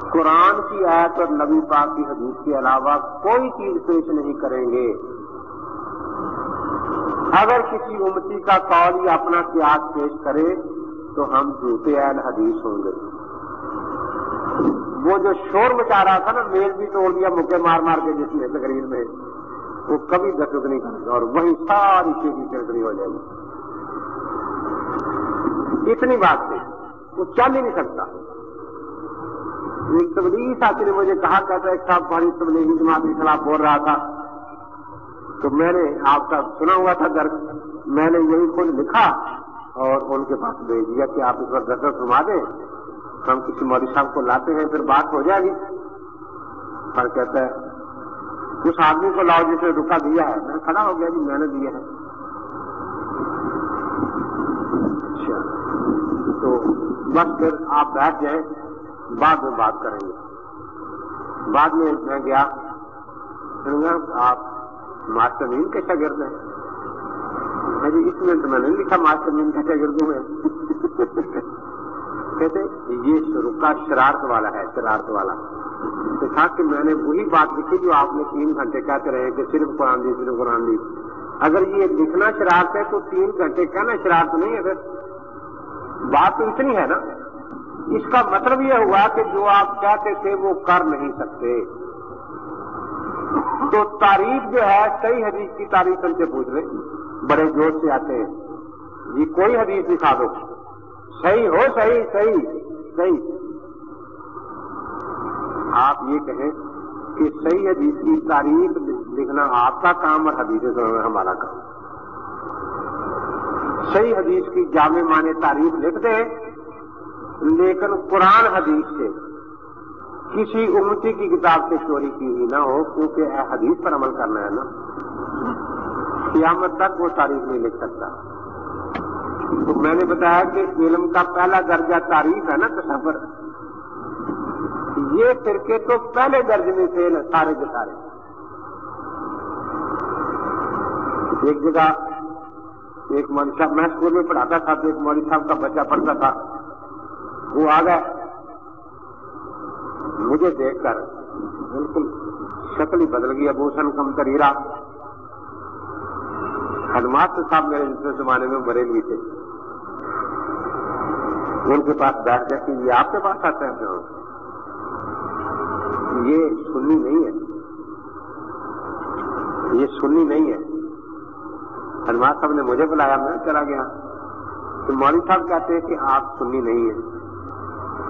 قرآن کی آیت اور نبی پاک کی حدیث کے علاوہ کوئی چیز پیش نہیں کریں گے۔ اگر کسی امتی کا قول یا اپنا قیاس پیش کرے تو ہم جھوٹے اہل حدیث ہوں گے۔ وہ جو شور مچا رہا تھا نا، میل بھی توڑ دیا، مکے مار مار کے جس میں تقریر میں، وہ کبھی دقت نہیں کرے گا اور وہی ساری چیزیں چڑکڑی ہو جائے گی۔ اتنی بات تھی وہ چل ہی نہیں سکتا۔ ایک تبلیغی ساتھی نے مجھے کہا کہتا ایک صاحب بڑی تبلیغی جماعت کے خلاف بول رہا تھا۔ تو میں نے آپ کا سنا ہوا تھا درد۔ میں نے یہی خود لکھا اور ان کے پاس بھیج دیا کہ آپ اس وقت دستخط فرما دیں۔ ہم کسی مولوی صاحب کو لاتے ہیں، پھر بات ہو جائے گی۔ پر کہتا ہے، اس آدمی کو لاؤ جسے رکا دیا ہے۔ میں کھڑا ہو گیا جی میں نے دیا ہے۔ اچھا۔ تو بس پھر آپ بیٹھ جائیں۔ بعد میں بات کریں گے۔ بعد میں میں گیا۔ آپ ماسٹر مین کے شاگرد ہیں۔ میں جی اس میں تو میں نے لکھا ماسٹر مین کے شاگرد ہوں کہتے یہ رکا شرارت والا ہے، شرارت والا۔ دیکھا کہ میں نے وہی بات لکھی جو آپ نے تین گھنٹے کہتے رہے کہ صرف قرآن دی، صرف قرآن دی۔ اگر یہ لکھنا شرارت ہے تو تین گھنٹے کہنا شرارت نہیں ہے پھر۔ بات تو اتنی ہے نا۔ اس کا مطلب یہ ہوا کہ جو آپ کہتے تھے وہ کر نہیں سکتے۔ تو تعریف جو ہے صحیح حدیث کی تعریف ان سے پوچھ رہے بڑے جوش سے آتے ہیں۔ یہ کوئی حدیث دکھا دو۔ صحیح ہو، صحیح صحیح صحیح۔ آپ یہ کہیں کہ صحیح حدیث کی تاریخ لکھنا آپ کا کام اور حدیث سنانا ہمارا کام۔ صحیح حدیث کی جامع مانے تاریخ لکھ دیں لیکن قرآن حدیث سے کسی امتی کی کتاب سے چوری کی ہوئی نہ ہو، کیونکہ اے حدیث پر عمل کرنا ہے نا۔ قیامت تک وہ تاریخ نہیں لکھ سکتا۔ تو میں نے بتایا کہ علم کا پہلا درجہ تاریخ ہے نا تصور۔ یہ فرقے تو پہلے درجے میں تھے سارے کے سارے۔ ایک جگہ ایک مولوی صاحب، میں اسکول میں پڑھاتا تھا، تو ایک مولوی صاحب کا بچہ پڑھتا تھا۔ وہ آ گئے مجھے دیکھ کر بالکل شکل ہی بدل گئی۔ ابوسن کم تریرا ہنمات صاحب میرے دوسرے زمانے میں مرے بھی تھے۔ ان کے پاس بیٹھ جاتی یہ آپ کے پاس آتے ہیں یہ سننی نہیں ہے۔ یہ سننی نہیں ہے۔ ہنمات صاحب نے مجھے بلایا، میں چلا گیا۔ تو مولوی صاحب کہتے ہیں کہ آپ سننی نہیں ہے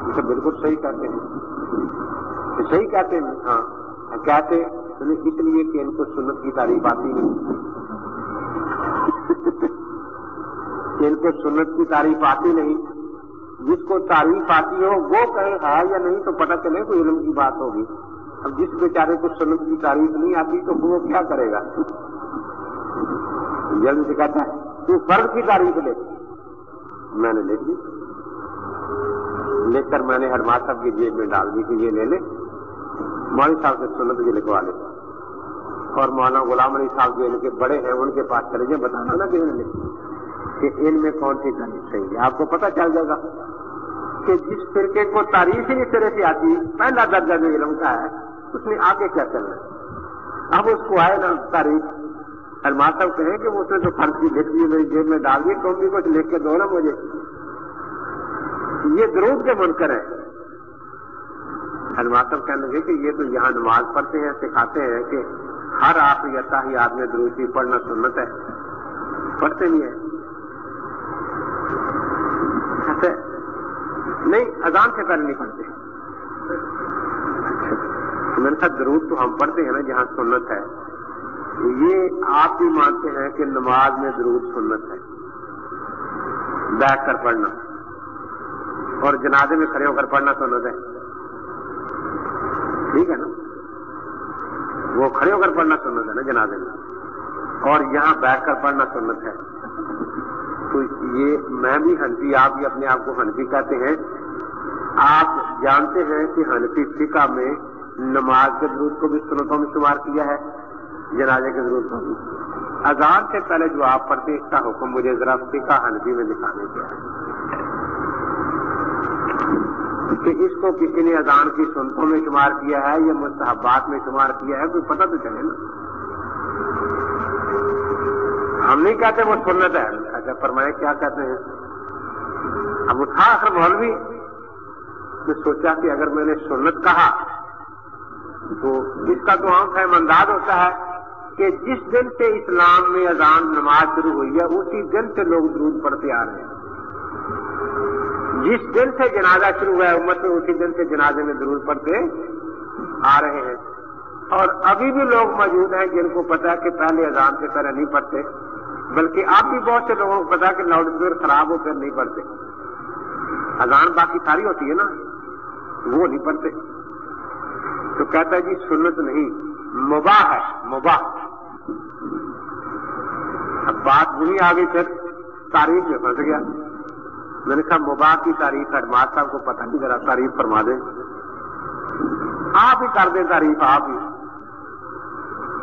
اسے بالکل صحیح کہتے ہیں۔ صحیح کہتے ہیں ہاں۔ کہتے اس لیے کہ ان کو سنت کی تعریف آتی نہیں۔ کہ ان کو سنت کی تعریف آتی نہیں۔ جس کو تعریف آتی ہو، وہ کہیں ہے ہاں یا نہیں تو پتہ چلے، کوئی علم کی بات ہوگی۔ اب جس بیچارے کو سنت کی تعریف نہیں آتی، تو وہ کیا کرے گا؟ جلد سے کہتا ہے، تو فرد کی تعریف لے۔ میں نے لکھ دی۔ لے کر میں نے ہرما صاحب کی جیب میں ڈال دی کہ یہ لے لے۔ مولوی صاحب سے سنت بھی لکھوا لے۔ اور مولانا غلام علی صاحب جو ان کے بڑے ہیں، ان کے پاس چلے جائیں، بتانا نا کہ انہوں کہ ان میں کون سی تعریف صحیح ہے۔ آپ کو پتہ چل جائے گا کہ جس فرقے کو تعریف ہی اس طرح سے آتی، پہلا درجہ جو علم کا ہے، اس میں آگے کیا چلنا ہے؟ اب اس کو آئے نا تعریف ہرما صاحب کہیں کہ اس نے جو فرض کی لکھ دی میری جیب میں ڈال دی تم بھی کچھ لکھ کے دو نا مجھے۔ یہ درود کے منکر ہے صاحب کہنے لگے کہ یہ تو یہاں نماز پڑھتے ہیں، سکھاتے ہیں کہ ہر آخری اتحیات میں دروسی پڑھنا سنت ہے۔ پڑھتے بھی ہیں۔ اچھا، نہیں، اذان سے پہلے نہیں پڑھتے۔ اچھا، میں نے کہا درود تو ہم پڑھتے ہیں نا جہاں سنت ہے۔ یہ آپ بھی مانتے ہیں کہ نماز میں درود سنت ہے۔ بیٹھ کر پڑھنا۔ اور جنازے میں کھڑے ہو کر پڑھنا سنت ہے۔ ٹھیک ہے نا؟ وہ کھڑے ہو کر پڑھنا سنت ہے نا جنازے میں۔ اور یہاں بیٹھ کر پڑھنا سنت ہے۔ تو یہ میں بھی ہنفی آپ بھی اپنے آپ کو ہنفی کہتے ہیں۔ آپ جانتے ہیں کہ ہنفی فقہ میں نماز کے درود کو بھی سنتوں میں شمار کیا ہے، جنازے کے درود کو بھی۔ اذان سے پہلے جو آپ پڑھتے اس کا حکم مجھے ذرا فقہ ہنفی میں دکھانے کے ہے کہ اس کو کسی نے اذان کی سنتوں میں شمار کیا ہے یا مستحبات میں شمار کیا ہے، کوئی پتہ تو چلے نا۔ ہم نہیں کہتے وہ سنت ہے۔ اچھا فرمائے کیا کہتے ہیں؟ اب اٹھا آخر مولوی میں سوچا کہ اگر میں نے سنت کہا، تو اس کا تو عام فہم انداز ہوتا ہے کہ جس دن سے اسلام میں اذان نماز شروع ہوئی ہے، اسی دن سے لوگ درود پڑھتے آ رہے ہیں۔ جس دن سے جنازہ شروع ہوا ہے، امت میں اسی دن سے جنازے میں ضرور پڑتے آ رہے ہیں۔ اور ابھی بھی لوگ موجود ہیں جن کو پتا ہے کہ پہلے اذان سے پہلے نہیں پڑھتے، بلکہ اب بھی بہت سے لوگوں کو پتا ہے کہ لاؤڈ اسپیکر خراب ہو کر نہیں پڑھتے۔ اذان باقی ساری ہوتی ہے نا، وہ نہیں پڑھتے۔ تو کہتا ہے جی سنت نہیں، مباح ہے، مباح۔ اب بات وہی آگے، پھر تاریخ میں پھنس گیا۔ میں نے کہا مباح کی تعریف ہے صاحب کو پتہ نہیں، ذرا تعریف فرما دیں۔ آپ ہی کر دیں تعریف، آپ ہی۔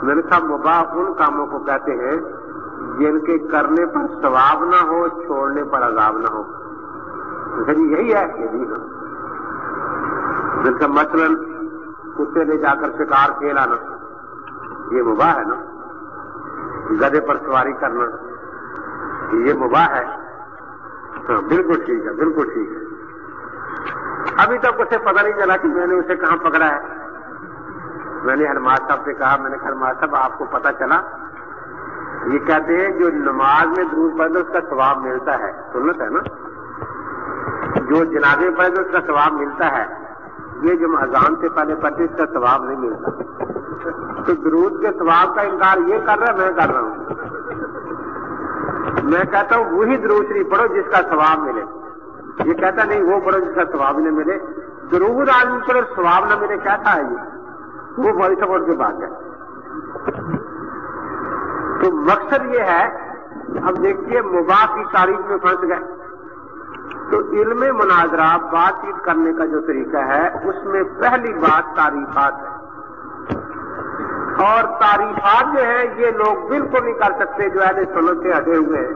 میں نے کہا مباح ان کاموں کو کہتے ہیں جن کے کرنے پر ثواب نہ ہو، چھوڑنے پر عذاب نہ ہو۔ اچھا جی، یہی ہے کہ جی ہاں جن کا مثلاً کتے لے جا کر شکار کھیلانا یہ مباح ہے نا۔ گدے پر سواری کرنا، یہ مباح ہے۔ ہاں بالکل ٹھیک ہے، بالکل ٹھیک ہے۔ ابھی تک اسے پتہ نہیں چلا کہ میں نے اسے کہاں پکڑا ہے۔ میں نے ہرماز صاحب سے کہا، میں نے ہرماز صاحب آپ کو پتا چلا۔ یہ کہتے ہیں، جو نماز میں دور پڑے اس کا ثواب ملتا ہے۔ سنت ہے نا؟ جو جنازے پڑے اس کا ثواب ملتا ہے۔ یہ جو اذان سے پہلے پڑھتے اس کا ثواب نہیں ملتا۔ تو درود کے ثواب کا انکار یہ کر رہا ہے، میں کر رہا ہوں۔ میں کہتا ہوں وہی درود شریف پڑھو جس کا ثواب ملے۔ یہ کہتا نہیں، وہ پڑھو جس کا ثواب نہ ملے۔ درود آدمی پڑھو ثواب نہ ملے کہتا ہے یہ؟ وہ بڑی سپورٹ کی بات ہے۔ تو مقصد یہ ہے اب دیکھیے مباح کی تاریخ میں پھنس گئے۔ تو علم مناظرہ، بات چیت کرنے کا جو طریقہ ہے، اس میں پہلی بات تعریفات ہے۔ اور تعریفات جو ہیں، یہ لوگ بالکل نہیں کر سکتے جو ایسے سنت سے ہٹے ہوئے ہیں۔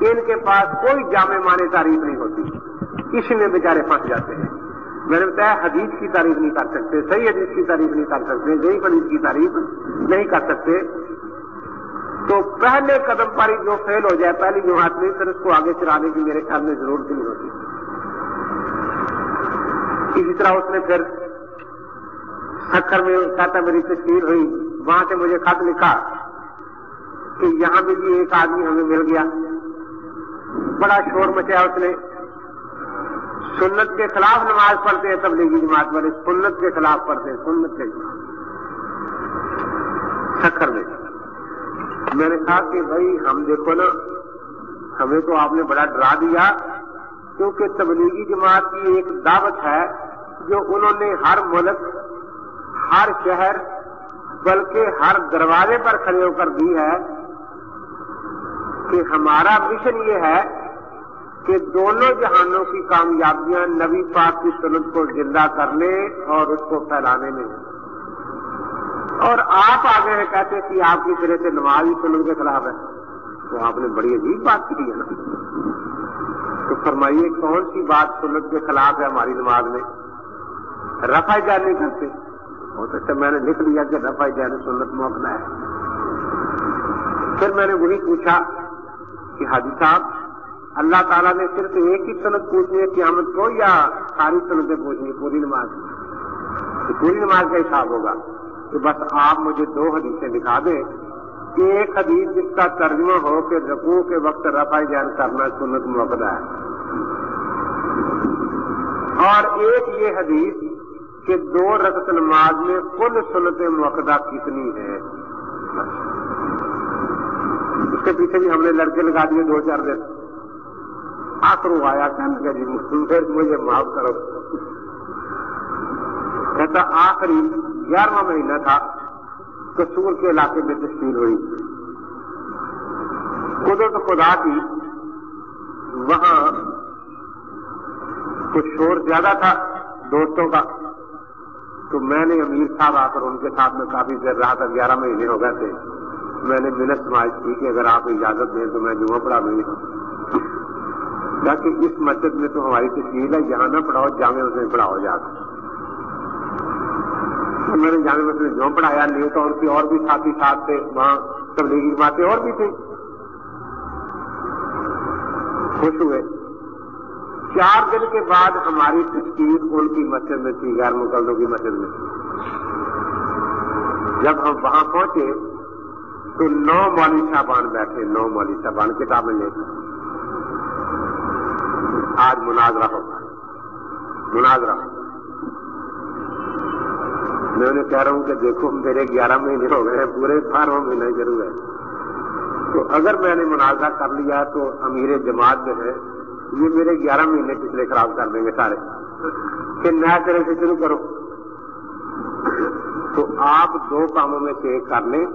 ان کے پاس کوئی جامع مانے تعریف نہیں ہوتی۔ اسی میں بیچارے پھنس جاتے ہیں۔ میں نے بتایا، حدیث کی تعریف نہیں کر سکتے، صحیح حدیث کی تعریف نہیں کر سکتے صحیح حدیث کی تعریف نہیں کر سکتے۔ تو پہلے قدم پر جو فیل ہو جائے، پہلی جو ہاتھ میں پھر اس کو آگے چلانے کی میرے خیال میں ضرورت نہیں ہوتی۔ اسی طرح اس نے پھر سکھر میں کہتا میری تصویر ہوئی، وہاں سے مجھے خط لکھا کہ یہاں بھی بھی ایک آدمی ہمیں مل گیا۔ بڑا شور مچایا اس نے۔ سنت کے خلاف نماز پڑھتے ہیں تبلیغی جماعت والے، سنت کے خلاف پڑھتے ہیں، سنت کے۔ سکھر میں۔ میں نے کہا کہ بھائی، ہم دیکھو نا، ہمیں تو آپ نے بڑا ڈرا دیا، کیونکہ تبلیغی جماعت کی ایک دعوت ہے جو انہوں نے ہر ملک ہر شہر بلکہ ہر دروازے پر کھڑے ہو کر دی ہے کہ ہمارا مشن یہ ہے کہ دونوں جہانوں کی کامیابیاں نبی پاک کی سنت کو زندہ کرنے اور اس کو پھیلانے میں اور آپ آگے ہیں کہتے کہ آپ کی طرح سے نماز ہی سنت کے خلاف ہے۔ تو آپ نے بڑی عجیب بات کی ہے نا۔ تو فرمائیے کون سی بات سنت کے خلاف ہے ہماری نماز میں؟ رفا جان نہیں کرتے بہت اچھا میں نے لکھ لیا کہ رفا جان سنت موقع ہے۔ پھر میں نے وہی پوچھا کہ حاجی صاحب، اللہ تعالیٰ نے صرف ایک ہی سنت پوچھنی ہے قیامت کو یا ساری سنتیں پوچھنی پوری نماز پوری نماز کا حساب ہوگا۔ کہ بس آپ مجھے دو حدیثیں دکھا دیں۔ ایک حدیث جس کا ترجمہ ہو کہ رقو کے وقت رفا جان کرنا سنت موقع ہے۔ اور ایک یہ حدیث کہ دو رقط نماز میں کل سنت موقع کتنی ہے؟ اس کے پیچھے بھی ہم نے لڑکے لگا دیے دو چار دن۔ آخر وہ آیا کہنے لگا جی مجھے معاف کرو۔ کہتا، آخری گیارہواں مہینہ تھا کسور کے علاقے میں تشکیل ہوئی۔ قدرت خدا کی، وہاں کچھ شور زیادہ تھا، دوستوں کا۔ تو میں نے امیر صاحب آ کر ان کے ساتھ میں کافی دیر رہا تھا، گیارہ مہینے ہو گئے تھے۔ میں نے منت سماج کی کہ اگر آپ اجازت دیں تو میں جمعہ پڑھا دوں۔ تاکہ اس مسجد میں تو ہماری تشکیل ہے، یہاں نہ پڑھاؤ، جامع مسجد پڑھاؤ جا۔ میں نے جامع مسجد جو پڑھایا نہیں تو ان کی اور بھی ساتھی ساتھ تھے، وہاں تبلیغی باتیں اور بھی تھیں۔ خوش ہوئے۔ چار دن کے بعد ہماری تشکیل ان کی مسجد میں تھی، غیر مقدوں کی مسجد میں تھی۔ جب ہم وہاں پہنچے تو نو مولی صاحبان بیٹھے، نو مولی صاحبان کتابیں لے کر۔ آج مناظرہ ہوگا مناظرہ میں انہیں کہہ رہا ہوں کہ دیکھو، میرے گیارہ مہینے ہو گئے ہیں، پورے بارہ مہینے ضرور ہے تو اگر میں نے مناظرہ کر لیا تو امیر جماعت جو ہے یہ میرے گیارہ مہینے پچھلے خراب کر دیں گے سارے۔ کہ نیا طرح سے شروع کرو۔ تو آپ دو کاموں میں سے ایک کر لیں۔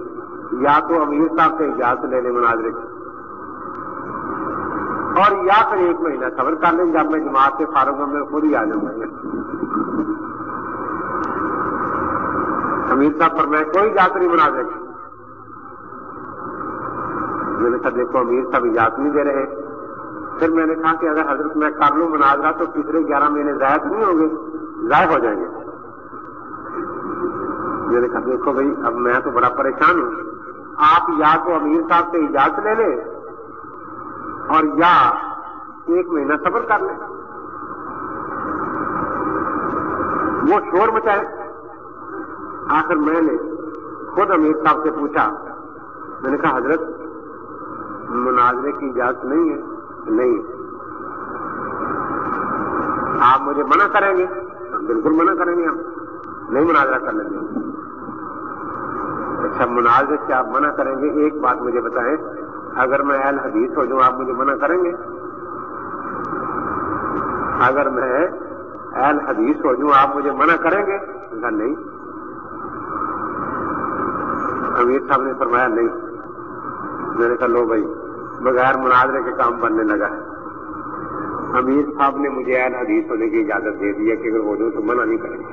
یا تو امیر صاحب سے اجازت لے لیں مناظرے کی۔ اور یا پھر ایک مہینہ صبر کر لیں، جب میں جماعت سے فارغ ہوں، میں خود ہی آ جاؤں گا۔ امیر صاحب پر میں کوئی اجازت نہیں مناظرے کی۔ میں نے دیکھو، امیر صاحب اجازت نہیں دے رہے۔ پھر میں نے کہا کہ اگر حضرت میں کر لوں مناظرہ تو پچھلے گیارہ مہینے ضائع نہیں ہوں گے؟ ضائع ہو جائیں گے۔ میں نے کہا، دیکھو بھائی، اب میں تو بڑا پریشان ہوں۔ آپ یا تو امیر صاحب سے اجازت لے لیں اور یا ایک مہینہ صبر کر لیں۔ وہ شور مچائے۔ آخر میں نے خود امیر صاحب سے پوچھا، میں نے کہا، حضرت، مناظرے کی اجازت نہیں ہے۔ نہیں۔ آپ مجھے منع کریں گے۔ بالکل منع کریں گے ہم۔ نہیں مناظرہ کر لیں گے۔ اچھا مناظر سے آپ منع کریں گے۔ ایک بات مجھے بتائیں۔ اگر میں اہل حدیث ہو جاؤں، آپ مجھے منع کریں گے؟ اگر میں اہل حدیث ہو جاؤں، آپ مجھے منع کریں گے؟ کہا نہیں۔ امیر صاحب نے فرمایا نہیں۔ میں نے کہا لو بھائی بغیر مناظرے کے کام بننے لگا ہے۔ امیر صاحب نے مجھے اہل حدیث ہونے کی اجازت دے دی ہے کہ اگر ہو جاؤں تو منع نہیں کریں۔ گے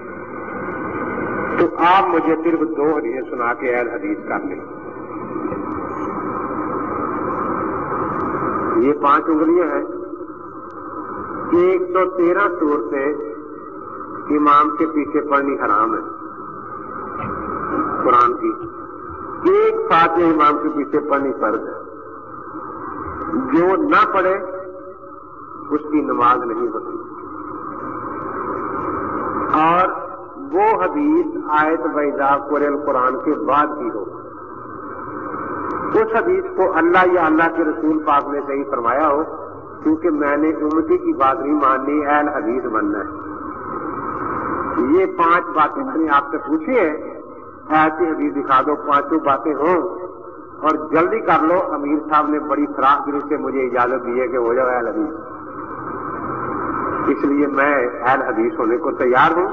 تو آپ مجھے صرف دو حدیثیں سنا کے اہل حدیث کر لیں۔ یہ پانچ انگلیاں ہیں۔ ایک سو تیرہ سور سے امام کے پیچھے پڑھنی حرام ہے۔ قرآن کی۔ ایک ساتھ امام کے پیچھے پڑھنی فرض ہے۔ جو نہ پڑھے، اس کی نماز نہیں ہوتی۔ اور وہ حدیث آیت بیدا قرآن قرآن کے بعد ہی ہو۔ اس حدیث کو اللہ یا اللہ کے رسول پاک نے صحیح فرمایا ہو، کیونکہ میں نے امتی کی بات نہیں ماننی، اہل حدیث بننا ہے۔ یہ پانچ باتیں میں نے آپ سے پوچھی ہے ایسی حدیث دکھا دو، پانچوں باتیں ہوں۔ اور جلدی کر لو۔ امیر صاحب نے بڑی فراخ دل سے مجھے اجازت دی ہے کہ ہو جاؤ اہل حدیث۔ اس لیے میں اہل حدیث ہونے کو تیار ہوں۔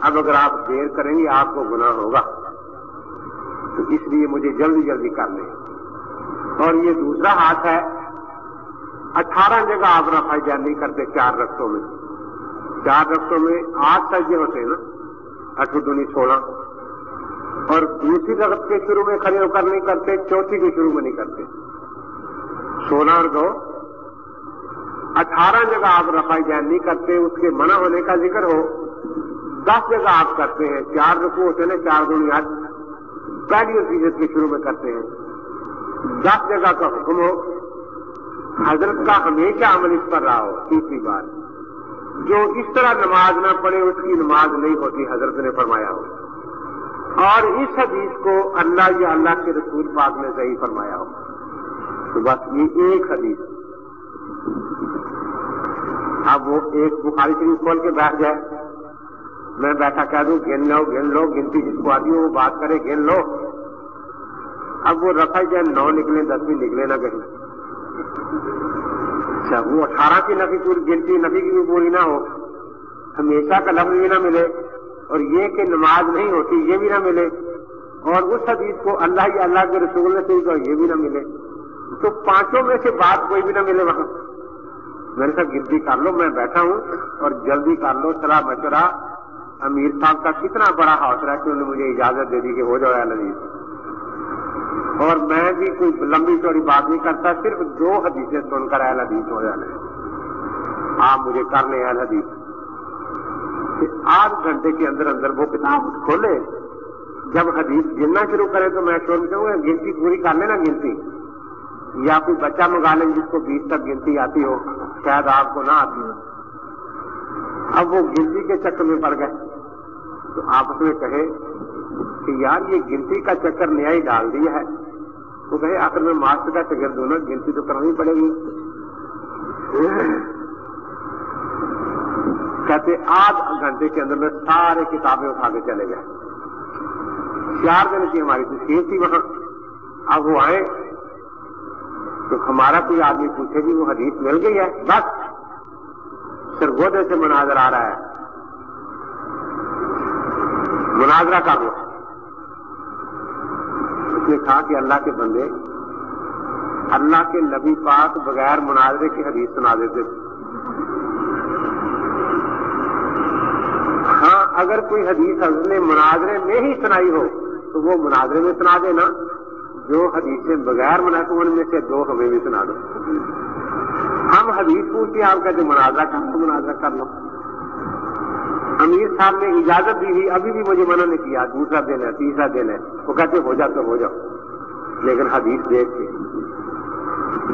اب اگر آپ دیر کریں گے، آپ کو گناہ ہوگا۔ تو اس لیے مجھے جلدی جلدی کر لیں۔ اور یہ دوسرا ہاتھ ہے۔ اٹھارہ جگہ آپ رفا نہیں کرتے چار رقصوں میں۔ چار رقصوں میں آٹھ سجے ہوتے ہیں نا۔ اٹھ دنی سولہ۔ اور دوسری رقط کے شروع میں کھڑے ہو کر نہیں کرتے، چوتھی کے شروع میں نہیں کرتے۔ سولہ اور دو۔ اٹھارہ جگہ آپ رفائی جان نہیں کرتے، اس کے منع ہونے کا ذکر ہو۔ دس جگہ آپ کرتے ہیں، چار رکو ہوتے ہیں چار دنیا پہلی فیصد کے شروع میں کرتے ہیں۔ دس جگہ کا حکم ہو۔ حضرت کا ہمیشہ عمل اس پر رہا ہو، تیسری بار۔ جو اس طرح نماز نہ پڑھے، اس کی نماز نہیں ہوتی، حضرت نے فرمایا ہو۔ اور اس حدیث کو اللہ یا اللہ کے رسول پاک نے صحیح فرمایا ہو۔ تو بس یہ ایک حدیث۔ اب وہ ایک بخاری شریف کھول کے بیٹھ جائے۔ میں بیٹھا کہہ دوں، گن لو گن لو، گنتی جس کو آتی ہو وہ بات کرے، گن لو۔ اب وہ رکھا جائے، نو نکلے دسویں نکلے نہ کہیں۔ اچھا وہ اٹھارہ کی نفی پوری گنتی نفی کی بھی پوری نہ ہو۔ ہمیشہ کا لفظ بھی نہ ملے۔ اور یہ کہ نماز نہیں ہوتی، یہ بھی نہ ملے۔ اور اس حدیث کو اللہ یا اللہ کے رسول نے تو یہ بھی نہ ملے۔ تو پانچوں میں سے بات کوئی بھی نہ ملے وہاں۔ میں نے کہا گنتی کر لو، میں بیٹھا ہوں اور جلدی کر لو۔ چلا مشورہ امیر صاحب کا کتنا بڑا حوصلہ ہے کہ انہوں نے مجھے اجازت دے دی کہ ہو جاؤ نویز اور میں بھی کوئی لمبی چوڑی بات نہیں کرتا، صرف دو حدیثیں سن کر اہل حدیث ہو جانے آپ مجھے کر لیں اہل حدیث۔ آدھ گھنٹے کے اندر اندر وہ کتاب کھولے۔ جب حدیث گننا شروع کرے تو میں شور کروں گا، گنتی پوری کر لینا گنتی۔ یا کوئی بچہ منگا لیں جس کو بیس تک گنتی آتی ہو، شاید آپ کو نہ آتی ہو۔ اب وہ گنتی کے چکر میں پڑ گئے۔ تو آپس میں کہے کہ یار یہ گنتی کا چکر نیا ہی ڈال دیا ہے۔ وہ کہے، آخر میں ماسٹر کا چکر دونوں گنتی تو کرنی پڑے گی۔ کہتے آدھ گھنٹے کے اندر میں سارے کتابیں اٹھا کے چلے گئے۔ چار دن کی ہماری تشکیل تھی وہاں۔ اب وہ آئے۔ تو ہمارا کوئی آدمی پوچھے بھی وہ حدیث مل گئی ہے؟ بس۔ سرگودے سے مناظر آ رہا ہے۔ مناظرہ کر لو اس نے کہا کہ اللہ کے بندے، اللہ کے نبی پاک بغیر مناظرے کی حدیث سنا دیتے ہاں اگر کوئی حدیث حضرت نے مناظرے میں ہی سنائی ہو، تو وہ مناظرے میں سنا دینا۔ جو حدیثیں بغیر مناسب ان میں سے دو ہمیں بھی سنا دو۔ ہم حدیث پوچھتے آپ کہتے مناظرہ کر مناظرہ کر لو۔ امیر صاحب نے اجازت دی تھی، ابھی بھی مجھے منع نہیں کیا، دوسرا دن ہے، تیسرا دن ہے۔ وہ کہتے، ہو جا تو ہو جاؤ۔ لیکن حدیث دیکھ کے۔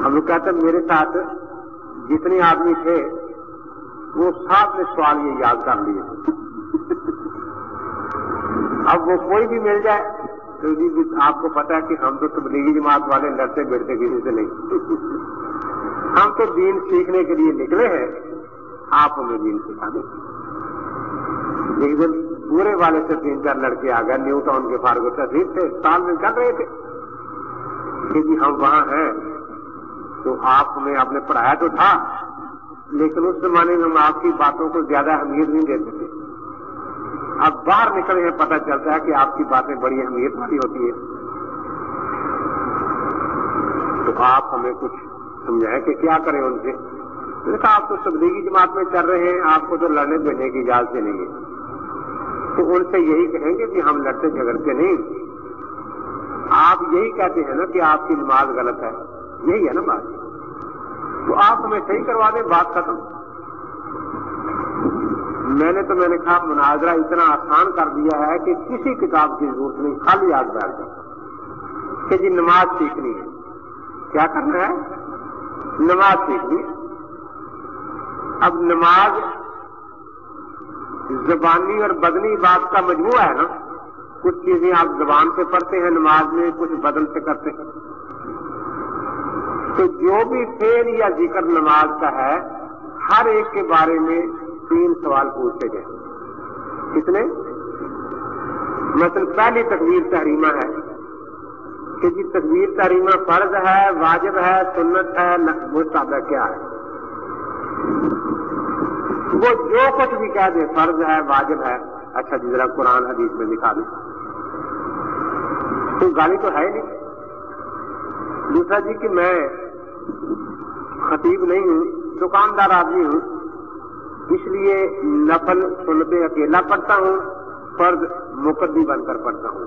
اب وہ کہتے، میرے ساتھ جتنے آدمی تھے، وہ سب نے سوال یہ یاد کر لیے۔ اب وہ کوئی بھی مل جائے تو جی آپ کو پتا ہے کہ ہم تو تبلیغی جماعت والے لڑتے بیٹھتے کسی سے نہیں۔ ہم تو دین سیکھنے کے لیے نکلے ہیں، آپ ہمیں دین سکھا دیں ایک دن پورے والے سے تین چار لڑکے آ گئے نیو ٹاؤن کے فارغ تحصیل تھے، سال میں چل رہے تھے۔ کہ جی ہم وہاں ہیں، تو آپ ہمیں آپ نے پڑھایا تو تھا، لیکن اس زمانے میں ہم آپ کی باتوں کو زیادہ اہمیت نہیں دیتے تھے اب باہر نکلے ہیں پتہ چلتا ہے کہ آپ کی باتیں بڑی اہمیت والی ہوتی ہے تو آپ ہمیں کچھ سمجھائیں کہ کیا کریں ان سے؟ کہا، آپ تو تبلیغی جماعت میں چل رہے ہیں، آپ کو تو لڑنے بیٹھنے کی اجازت نہیں ہے تو ان سے یہی کہیں گے کہ ہم لڑتے جھگڑتے نہیں۔ آپ یہی کہتے ہیں نا کہ آپ کی نماز غلط ہے۔ یہی ہے نا بات۔ تو آپ ہمیں صحیح کروا دیں، بات ختم۔ میں نے تو میں نے کہا مناظرہ اتنا آسان کر دیا ہے کہ کسی کتاب کی ضرورت نہیں، خالی آگ بیٹھ جائے کہ جی نماز سیکھنی ہے۔ کیا کرنا ہے؟ نماز سیکھنی اب نماز زبانی اور بدنی بات کا مجموعہ ہے نا۔ کچھ چیزیں آپ زبان سے پڑھتے ہیں، نماز میں کچھ بدن سے کرتے ہیں۔ تو جو بھی فیل یا ذکر نماز کا ہے، ہر ایک کے بارے میں تین سوال پوچھتے گئے۔ کتنے مثلا پہلی تقویر تحریمہ ہے کہ جی تقویر تحریمہ فرض ہے، واجب ہے، سنت ہے مستحبہ کیا ہے؟ وہ جو کچھ بھی کہہ دے، فرض ہے، واجب ہے۔ اچھا جی ذرا قرآن حدیث میں دکھا دیں۔ تو گالی تو ہے نہیں۔ دوسرا جی کہ میں خطیب نہیں ہوں، دکاندار آدمی ہوں۔ اس لیے نفل سنتے اکیلا پڑھتا ہوں فرض مقدی بن کر پڑھتا ہوں۔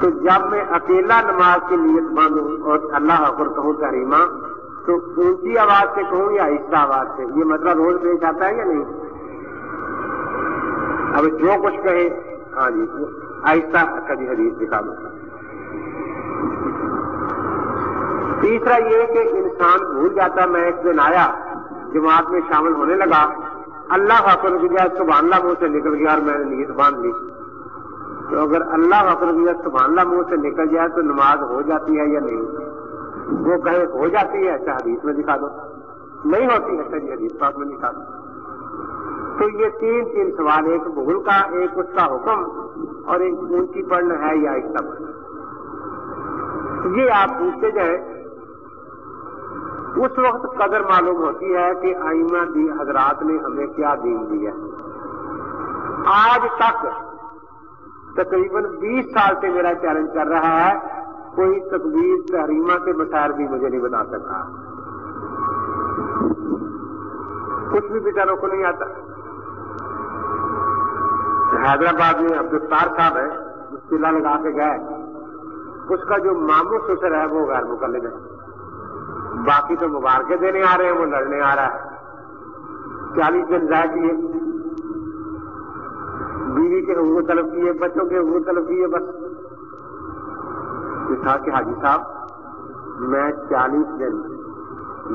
تو جب میں اکیلا نماز کی نیت باندھوں اور اللہ حفر کہوں تحریمہ تو اونچی آواز سے کہوں یا آہستہ آواز سے؟ یہ مطلب روز پیش آتا ہے یا نہیں؟ اب جو کچھ کہے ہاں جی آہستہ کبھی حدیث دکھا دو تیسرا یہ کہ انسان بھول جاتا، میں ایک دن آیا جماعت میں شامل ہونے لگا۔ اللہ حافظ گیا سبحان اللہ منہ سے نکل گیا اور میں نے نیت باندھ لی۔ تو اگر اللہ حافظ گیا سبحان اللہ منہ سے نکل جائے تو نماز ہو جاتی ہے یا نہیں؟ وہ کہیں ہو جاتی ہے ایسا حدیث میں دکھا دو۔ نہیں ہوتی ایسا جی حدیث پاک میں دکھا دو۔ تو یہ تین تین سوال، ایک بھول کا، ایک اس کا حکم اور ایک اونچی پڑھنا ہے یا ایک پڑھنا یہ آپ پوچھتے جائیں اس وقت قدر معلوم ہوتی ہے کہ آئمہ دی حضرات نے ہمیں کیا دین دیا آج تک تقریباً بیس سال سے میرا چیلنج کر رہا ہے، کوئی تقویر تحریمہ کے مسائل بھی مجھے نہیں بتا سکا۔ کچھ بھی بیچاروں کو نہیں آتا۔ حیدرآباد میں عبدالستار صاحب ہے قلعہ لگا کے گئے۔ اس کا جو مامو سسر ہے، وہ غیر مقلد ہے۔ باقی تو مبارکے دینے آ رہے ہیں، وہ لڑنے آ رہا ہے۔ چالیس دن ضائع کیے بیوی کے حقوق طلب کیے، بچوں کے حقوق طلب کیے بس۔ تھا کہ حاجی صاحب، میں چالیس دن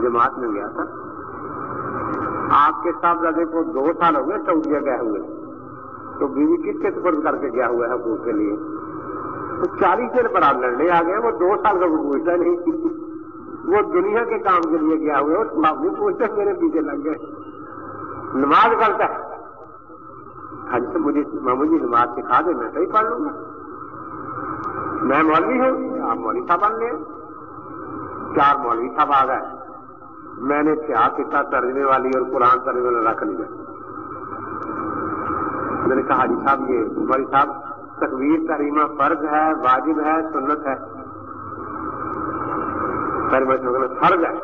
جماعت میں گیا تھا۔ آپ کے صاحبزادے کو دو سال ہو گئے، سعودیہ گئے ہوئے۔ تو بیوی کس کے سپرد کر کے گیا ہوا ہے حقوق کے لیے؟ تو چالیس دن پر آپ لڑنے آ گئے، وہ دو سال کا پوچھتا نہیں۔ وہ دنیا کے کام کے لیے گیا ہوا ہے آپ بھی پوچھتے میرے پیچھے لگ گئے۔ نماز غلط ہے۔ حج سے مجھے مامو جی نماز سکھا دے، میں صحیح پڑھ لوں گا۔ میں مولوی ہوں، آپ مولوی صاحب بن لیں چار مولوی صاحب آ گئے۔ میں نے کیا کتاب ترجمے والی اور قرآن ترجمے والا رکھ لیا۔ میں نے کہا، حاجی صاحب، یہ مولوی صاحب تکبیر تحریمہ فرض ہے، واجب ہے، سنت ہے۔ فرض ہے۔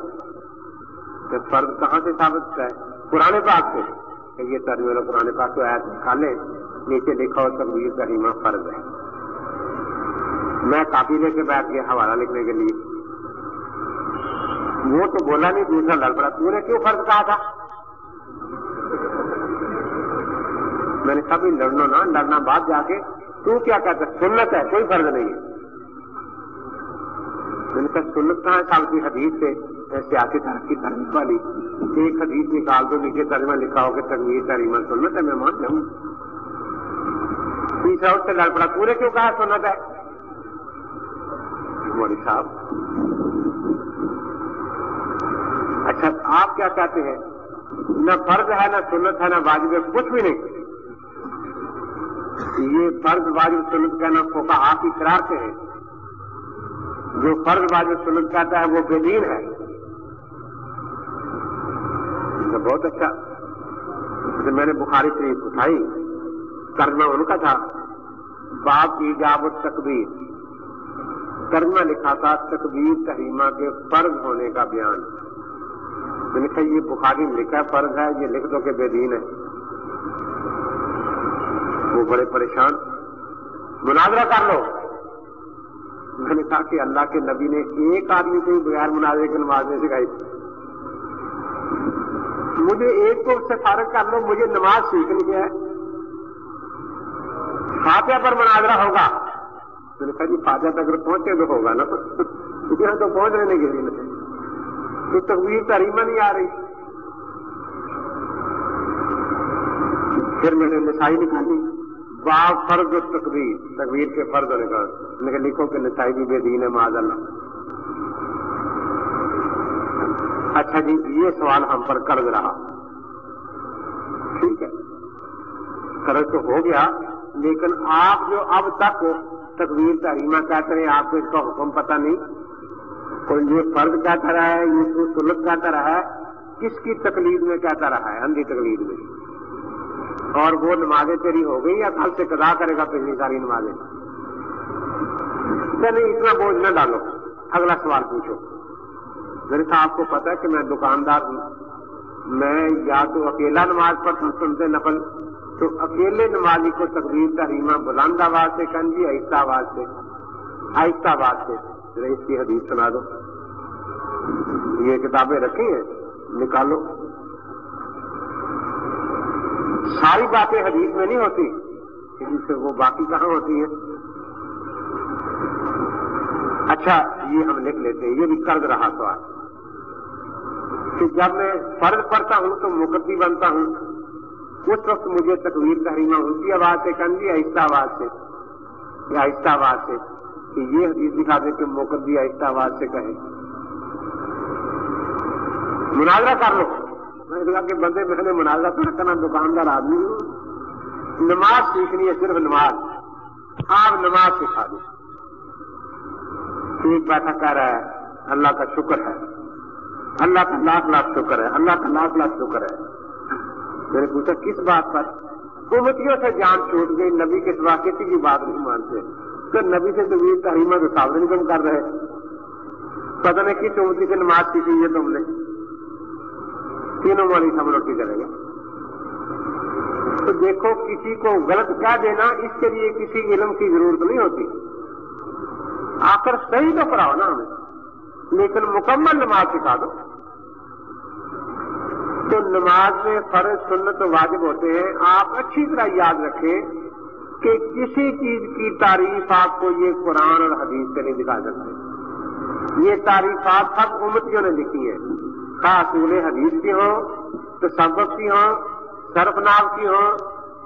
کہ فرض کہاں سے ثابت ہے؟ پرانے پاک سے۔ کہ یہ ترجمے پرانے پاک کو آیا نکالے، نیچے لکھا ہو تکبیر تحریمہ فرض ہے۔ میں کاپی لے کے بیٹھ گیا حوالہ لکھنے کے لیے۔ وہ تو بولا نہیں، دوسرا لڑ پڑا۔ تو نے کیوں فرض کہا تھا؟ میں نے کہا بھی لڑنا نا لڑنا بعد جا کے۔ تو کیا کہتا سنت ہے، کوئی فرض نہیں ہے۔ میں نے کہا سنت کہاں کی حدیث سے سیاسی ترقی کرنے والی۔ ایک حدیث نکال دو، نیچے ترجمہ لکھا ہو کہ تنویر تریمہ سنت ہے میں مان جاؤں تیسرا، اس سے لڑ پڑا۔ پورے کیوں کہا سنت ہے؟ مودی صاحب۔ اچھا آپ کیا کہتے ہیں؟ نہ فرض ہے، نہ سنت ہے، نہ واجب ہے، کچھ بھی نہیں۔ یہ فرض، واجب، سنت کہنا فوکا آپ ہی سے ہیں جو فرض واجب سنت کہتا ہے وہ بے دین ہے بہت اچھا۔ جب میں نے بخاری شریف اٹھائی کرنا ان کا تھا باپ کی جاب تکبیر۔ کرنا لکھا تھا، تکبیر تحریمہ کے فرض ہونے کا بیان۔ میں نے کہا، یہ بخاری لکھا فرض ہے، یہ لکھ دو کہ بے دین ہے۔ وہ بڑے پریشان۔ مناظرہ کر لو۔ میں نے کہا کہ اللہ کے نبی نے ایک آدمی کو بغیر مناظرے کے نماز میں سکھائی۔ مجھے ایک کو سے فارغ کر لو، مجھے نماز سیکھنی ہے۔ فاتحہ پر مناظرہ ہوگا۔ میں نے کہا جی فاتحہ تک اگر پہنچے تو ہوگا نا۔ یہاں تو پہنچ رہے نہیں گری تو تقویر تحریمہ نہیں آ رہی۔ پھر میں نے نسائی نکالی۔ با فرض تقویر تقویر کے فرض ہونے کا میں لکھو کہ نسائی بھی بے دین ہے معذ اللہ۔ اچھا جی یہ سوال ہم پر قرض رہا ٹھیک ہے۔ قرض تو ہو گیا، لیکن آپ جو اب تک تقویر تحریمہ کہتے ہیں، آپ کو اس کا حکم پتہ نہیں۔ کوئی یہ فرض کہتا رہا ہے، یہ سلط کہتا رہا ہے۔ کس کی تکلیف میں کہتا رہا ہے؟ اندھی تکلیف میں۔ اور وہ نمازیں تیری ہو گئی یا کل سے قضا کرے گا پچھلی ساری نمازیں؟ نہیں اتنا بوجھ نہ ڈالو۔ اگلا سوال پوچھو۔ میرے کہا آپ کو پتا ہے کہ میں دکاندار ہوں۔ میں یا تو اکیلا نماز پڑھتا ہوں، سنتے نقل تو اکیلے نمازی کو تقریر، تحریمہ بلند آواز سے کہن جی آہستہ آواز سے۔ آہستہ آواز سے۔ اس کی حدیث سنا دو۔ یہ کتابیں رکھی ہیں، نکالو۔ ساری باتیں حدیث میں نہیں ہوتی سے وہ باقی کہاں ہوتی ہیں؟ اچھا یہ ہم لکھ لیتے ہیں، یہ بھی قرض رہا سوال۔ کہ جب میں فرض پڑھتا ہوں تو مقدی بنتا ہوں، اس وقت مجھے تکویر تحریمہ اونچی آواز سے دی آہستہ آواز سے۔ یا آہستہ آواز سے کہ یہ حدیث دکھا دے کہ مقدی آہستہ آواز سے کہے۔ مناظرہ کر لو۔ میں کہا کہ بندے میں نے مناظرہ تو رکھنا، دکاندار آدمی ہوں۔ نماز سیکھنی ہے صرف نماز۔ آپ نماز سکھا دو ایک بیٹھا کہہ رہا ہے اللہ کا شکر ہے۔ اللہ کا لاکھ لاکھ شکر ہے۔ اللہ کا لاکھ لاکھ شکر ہے۔ میں نے پوچھا، کس بات پر؟ امتیوں سے جان چھوٹ گئی، نبی کے سوا کسی کی بات نہیں مانتے۔ تو نبی سے تو ویر تحریمہ تو کم کر رہے۔ پتہ نہیں کس امتی سے نماز سیکھی ہے تم نے۔ تینوں والی سب روٹی کرے گا۔ تو دیکھو، کسی کو غلط کہہ دینا اس کے لیے کسی علم کی ضرورت نہیں ہوتی۔ آخر صحیح تو پڑھاؤ نا ہمیں۔ لیکن مکمل نماز سکھا دو۔ تو نماز میں فرض سنت واجب ہوتے ہیں۔ آپ اچھی طرح یاد رکھیں کہ کسی چیز کی تعریف آپ کو یہ قرآن اور حدیث سے نہیں دکھا سکتے۔ یہ تعریفات سب امتیوں نے لکھی ہیں۔ خاص حدیث کی ہوں تو سبق کی ہوں سرف ناب کی ہوں،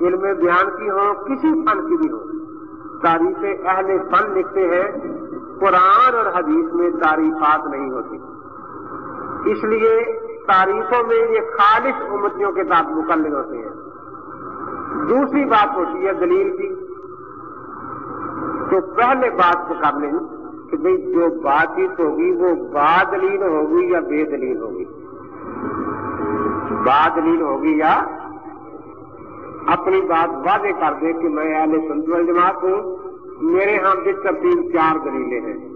علم بیان کی ہوں، کسی فن کی بھی ہو تعریف اہل فن لکھتے ہیں، قرآن اور حدیث میں تعریفات نہیں ہوتی۔ اس لیے تعریفوں میں یہ خالص امتیوں کے ساتھ مکمل ہوتے ہیں۔ دوسری بات ہوتی ہے دلیل کی تو پہلے بات کو کر لیں کہ بھئی جو بات چیت ہوگی وہ با دلیل ہوگی یا بے دلیل ہوگی؟ با دلیل ہوگی یا اپنی بات واضح کر دے کہ میں اہل سنت جماعت ہوں۔ میرے ہاں بھی تبدیل چار دلیلیں ہیں۔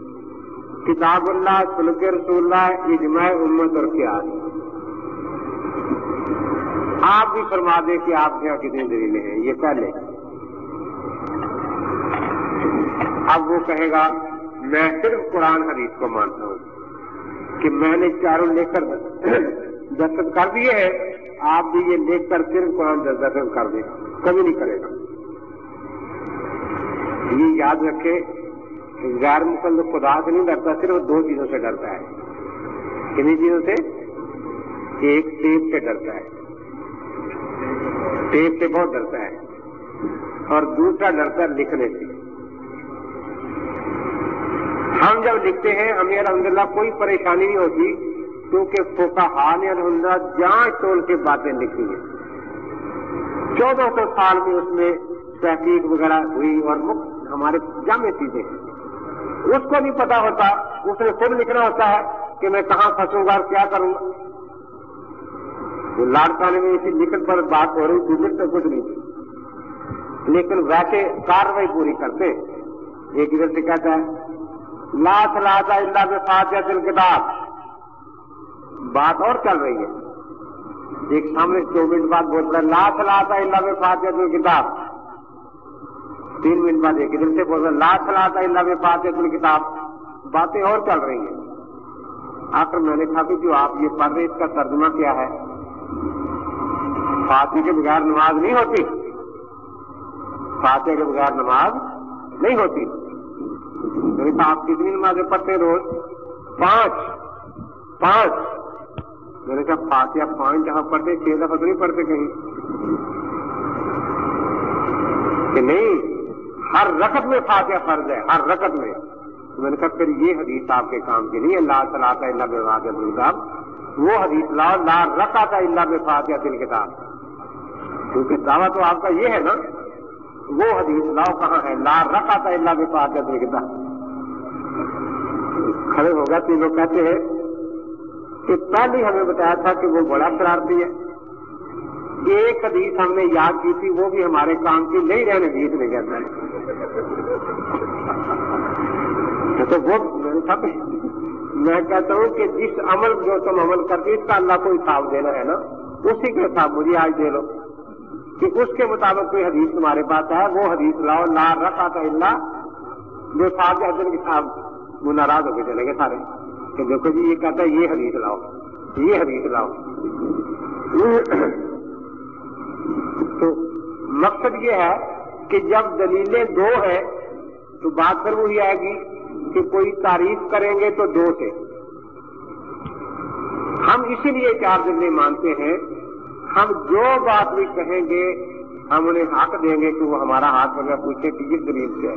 کتاب اللہ سلک رسول اللہ، اجماع امت اور کیا آپ بھی فرما دیں کہ آپ کے یہاں کتنی دلیلیں ہیں۔ یہ پہلے۔ اب وہ کہے گا میں صرف قرآن حدیث کو مانتا ہوں کہ میں نے چاروں لے کر دستخط کر دیے ہیں، آپ بھی یہ لے کر صرف قرآن دستخط کر دیں، کبھی نہیں کرے گا۔ یہ یاد رکھے، غیر مسلم خدا سے نہیں ڈرتا، صرف دو چیزوں سے ڈرتا ہے۔ کنہیں چیزوں سے؟ ایک ٹیپ سے ڈرتا ہے۔ ٹیپ سے بہت ڈرتا ہے۔ اور دوسرا ڈرتا ہے لکھنے سے۔ ہم جب لکھتے ہیں ہمیں الحمدللہ کوئی پریشانی نہیں ہوتی، کیونکہ فوکا حال یا الحمد جانچ تول کے باتیں لکھی ہیں۔ چودہ سو سال میں اس میں تحقیق وغیرہ ہوئی اور مفت ہمارے جامع چیزیں ہیں۔ اس کو نہیں پتا ہوتا، اس نے خود لکھنا ہوتا ہے کہ میں کہاں پھنسوں گا اور کیا کروں گا۔ وہ لاڑکانے میں اسی لکھن پر بات ہو رہی تھی تو کچھ نہیں۔ تھی لیکن ویسے کاروائی پوری کرتے ایک ادھر سے کہتا ہے؟ لاس لاتا اللہ میں فاتحہ دل کتاب۔ بات اور چل رہی ہے۔ ایک سامنے دو منٹ بعد بول رہا ہے لاس لاتا اللہ میں فاتحہ دل کتاب۔ تین منٹ بعد ایک ادھر سے بول رہا ہے لاس اللہ میں فاتحہ دل کتاب۔ باتیں اور چل رہی ہیں۔ آخر میں نے کہا کہ جو آپ یہ پڑھ رہے اس کا ترجمہ کیا ہے؟ فاتح کے بغیر نماز نہیں ہوتی۔ فاتح کے بغیر نماز نہیں ہوتی۔ میں نے آپ کتنی نمازیں پڑھتے روز پانچ پانچ۔ میں نے کہا فاتحہ پانچ جہاں پڑھتے، چھ دفعہ تو نہیں پڑھتے کہیں۔ کہ نہیں، ہر رقط میں فاتحہ فرض ہے، ہر رقط میں۔ میں نے کہا، پھر یہ حدیث آپ کے کام کی نہیں ہے اللہ صلاح اللہ بے واقع صاحب وہ حدیث لا لا رکھا تھا اللہ بے فاتحہ دل کتاب کیونکہ دعویٰ تو آپ کا یہ ہے نا وہ حدیث لاؤ کہاں ہے؟ لا رکھا تھا اللہ بے فاتحہ دل کتاب کھڑے ہو گئے تین لوگ کہتے ہیں کہ پہلے ہمیں بتایا تھا کہ وہ بڑا شرارتی ہے۔ ایک حدیث ہم نے یاد کی تھی، وہ بھی ہمارے کام کی نہیں رہنے حدیث نہیں کہتا ہے تو وہ میں کہتا ہوں کہ جس عمل جو تم عمل کرتے اس کا اللہ کو حساب دینا ہے نا۔ اسی کے حساب مجھے آج دے لو کہ اس کے مطابق کوئی حدیث تمہارے پاس ہے، وہ حدیث لاؤ لا رکھا تھا اللہ جو صاحب حضرت کے صاحب وہ ناراض ہو کے چلے گئے سارے۔ کہ دیکھو جی یہ کہتا ہے یہ حدیث لاؤ۔ یہ حدیث لاؤ۔ تو مقصد یہ ہے کہ جب دلیلیں دو ہیں، تو بات پھر وہی آئے گی کہ کوئی تعریف کریں گے تو دو سے ہم اسی لیے چار دلیلیں مانتے ہیں ہم جو بات بھی کہیں گے، ہم انہیں حق دیں گے کہ وہ ہمارا ہاتھ وغیرہ پوچھے کہ کس دلیل سے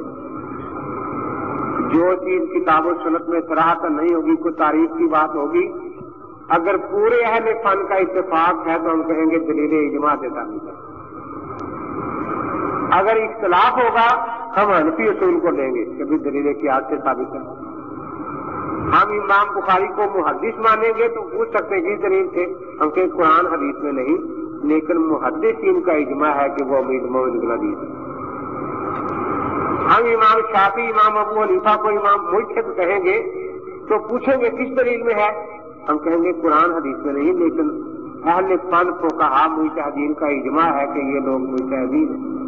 جو چیز کتاب و سنت میں سراہتا نہیں ہوگی، کوئی تعریف کی بات ہوگی، اگر پورے اہل فن کا اتفاق ہے تو ہم کہیں گے دلیل اجماع سے تعلیم اگر اختلاف ہوگا، ہم حنفی اصول کو لیں گے کبھی دلیل کی آج سے ثابت ہے۔ ہم امام بخاری کو محدث مانیں گے تو پوچھ سکتے ہیں کس دلیل سے ہم کہ قرآن حدیث میں نہیں، لیکن محدثین کا اجماع ہے کہ وہ امید محمد حدیث ہم امام شافی امام ابو علیفہ کو امام ملک کہیں گے تو پوچھیں گے کس دلیل میں ہے۔ ہم کہیں گے قرآن حدیث میں نہیں، لیکن اہل فن کو کہا مجتہدین کا اجماع ہے کہ یہ لوگ مجتہدین ہیں۔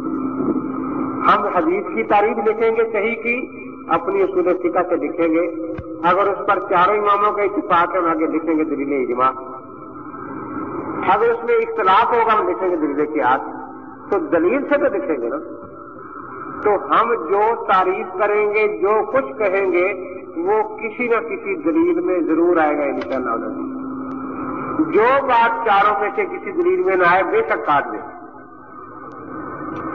ہم حدیث کی تعریف لکھیں گے، صحیح کی، اپنی اصول فقہ سے لکھیں گے۔ اگر اس پر چاروں اماموں کا اتفاق ہے ہم آگے لکھیں گے دلیل اجماع۔ اگر اس میں اختلاف ہوگا، ہم لکھیں گے دلیل کی آج تو دلیل سے تو لکھیں گے نا۔ تو ہم جو تعریف کریں گے، جو کچھ کہیں گے، وہ کسی نہ کسی دلیل میں ضرور آئے گا ان شاء اللہ جو بات چاروں میں سے کسی دلیل میں نہ آئے، بے شک کاٹ دیں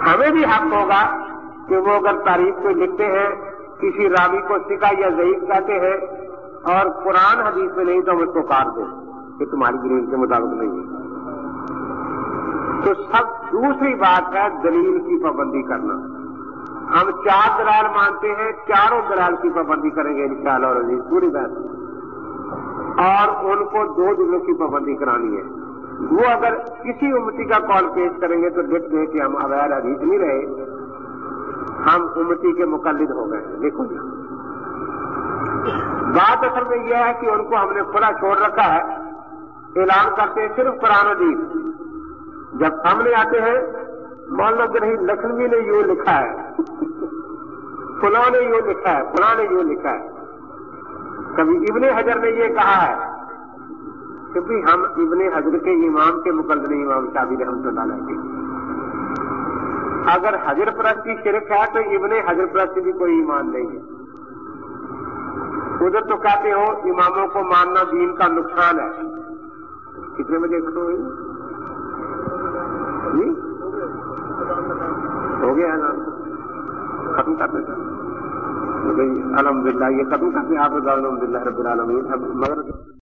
ہمیں بھی حق ہوگا کہ وہ اگر تاریخ کو لکھتے ہیں کسی راوی کو سکھا یا ضعیف کہتے ہیں اور قرآن حدیث میں نہیں تو ہم اس کو کاٹ دیں۔ کہ تمہاری دلیل کے مطابق نہیں ہے۔ تو سب دوسری بات ہے دلیل کی پابندی کرنا۔ ہم چار دلال مانتے ہیں، چاروں دلال کی پابندی کریں گے انشاءاللہ اور عزیز، پوری بات۔ اور ان کو دو دنوں کی پابندی کرانی ہے۔ وہ اگر کسی امتی کا کال پیش کریں گے تو دیکھ دیں کہ ہم اویر حدیث نہیں رہے۔ ہم امتی کے مقلد ہو گئے ہیں، دیکھو جی۔ بات اصل میں یہ ہے کہ ان کو ہم نے کھلا چھوڑ رکھا ہے۔ اعلان کرتے ہیں صرف قرآن حدیث۔ جب سامنے آتے ہیں، مان لو کہ نہیں لکھنوی نے یوں لکھا ہے۔ فلاں نے یوں لکھا ہے، فلاں نے یوں لکھا ہے۔ کبھی ابن حجر نے یہ کہا ہے کہ ہم ابن حجر کے امام کے مقدر امام شادی رحمت اللہ علیہ کے۔ اگر حجر پرستی شرک ہے تو ابن حجر پرستی بھی کوئی ایمان نہیں ہے۔ ادھر تو کہتے ہو اماموں کو ماننا دین کا نقصان ہے۔ کتنے بجے ختم ہوئی جی؟ ہو گیا ہے نا۔ ختم کرتے الحمد للہ یہ ختم کرتے آپ۔ الحمد للہ رب العالمین۔ مگر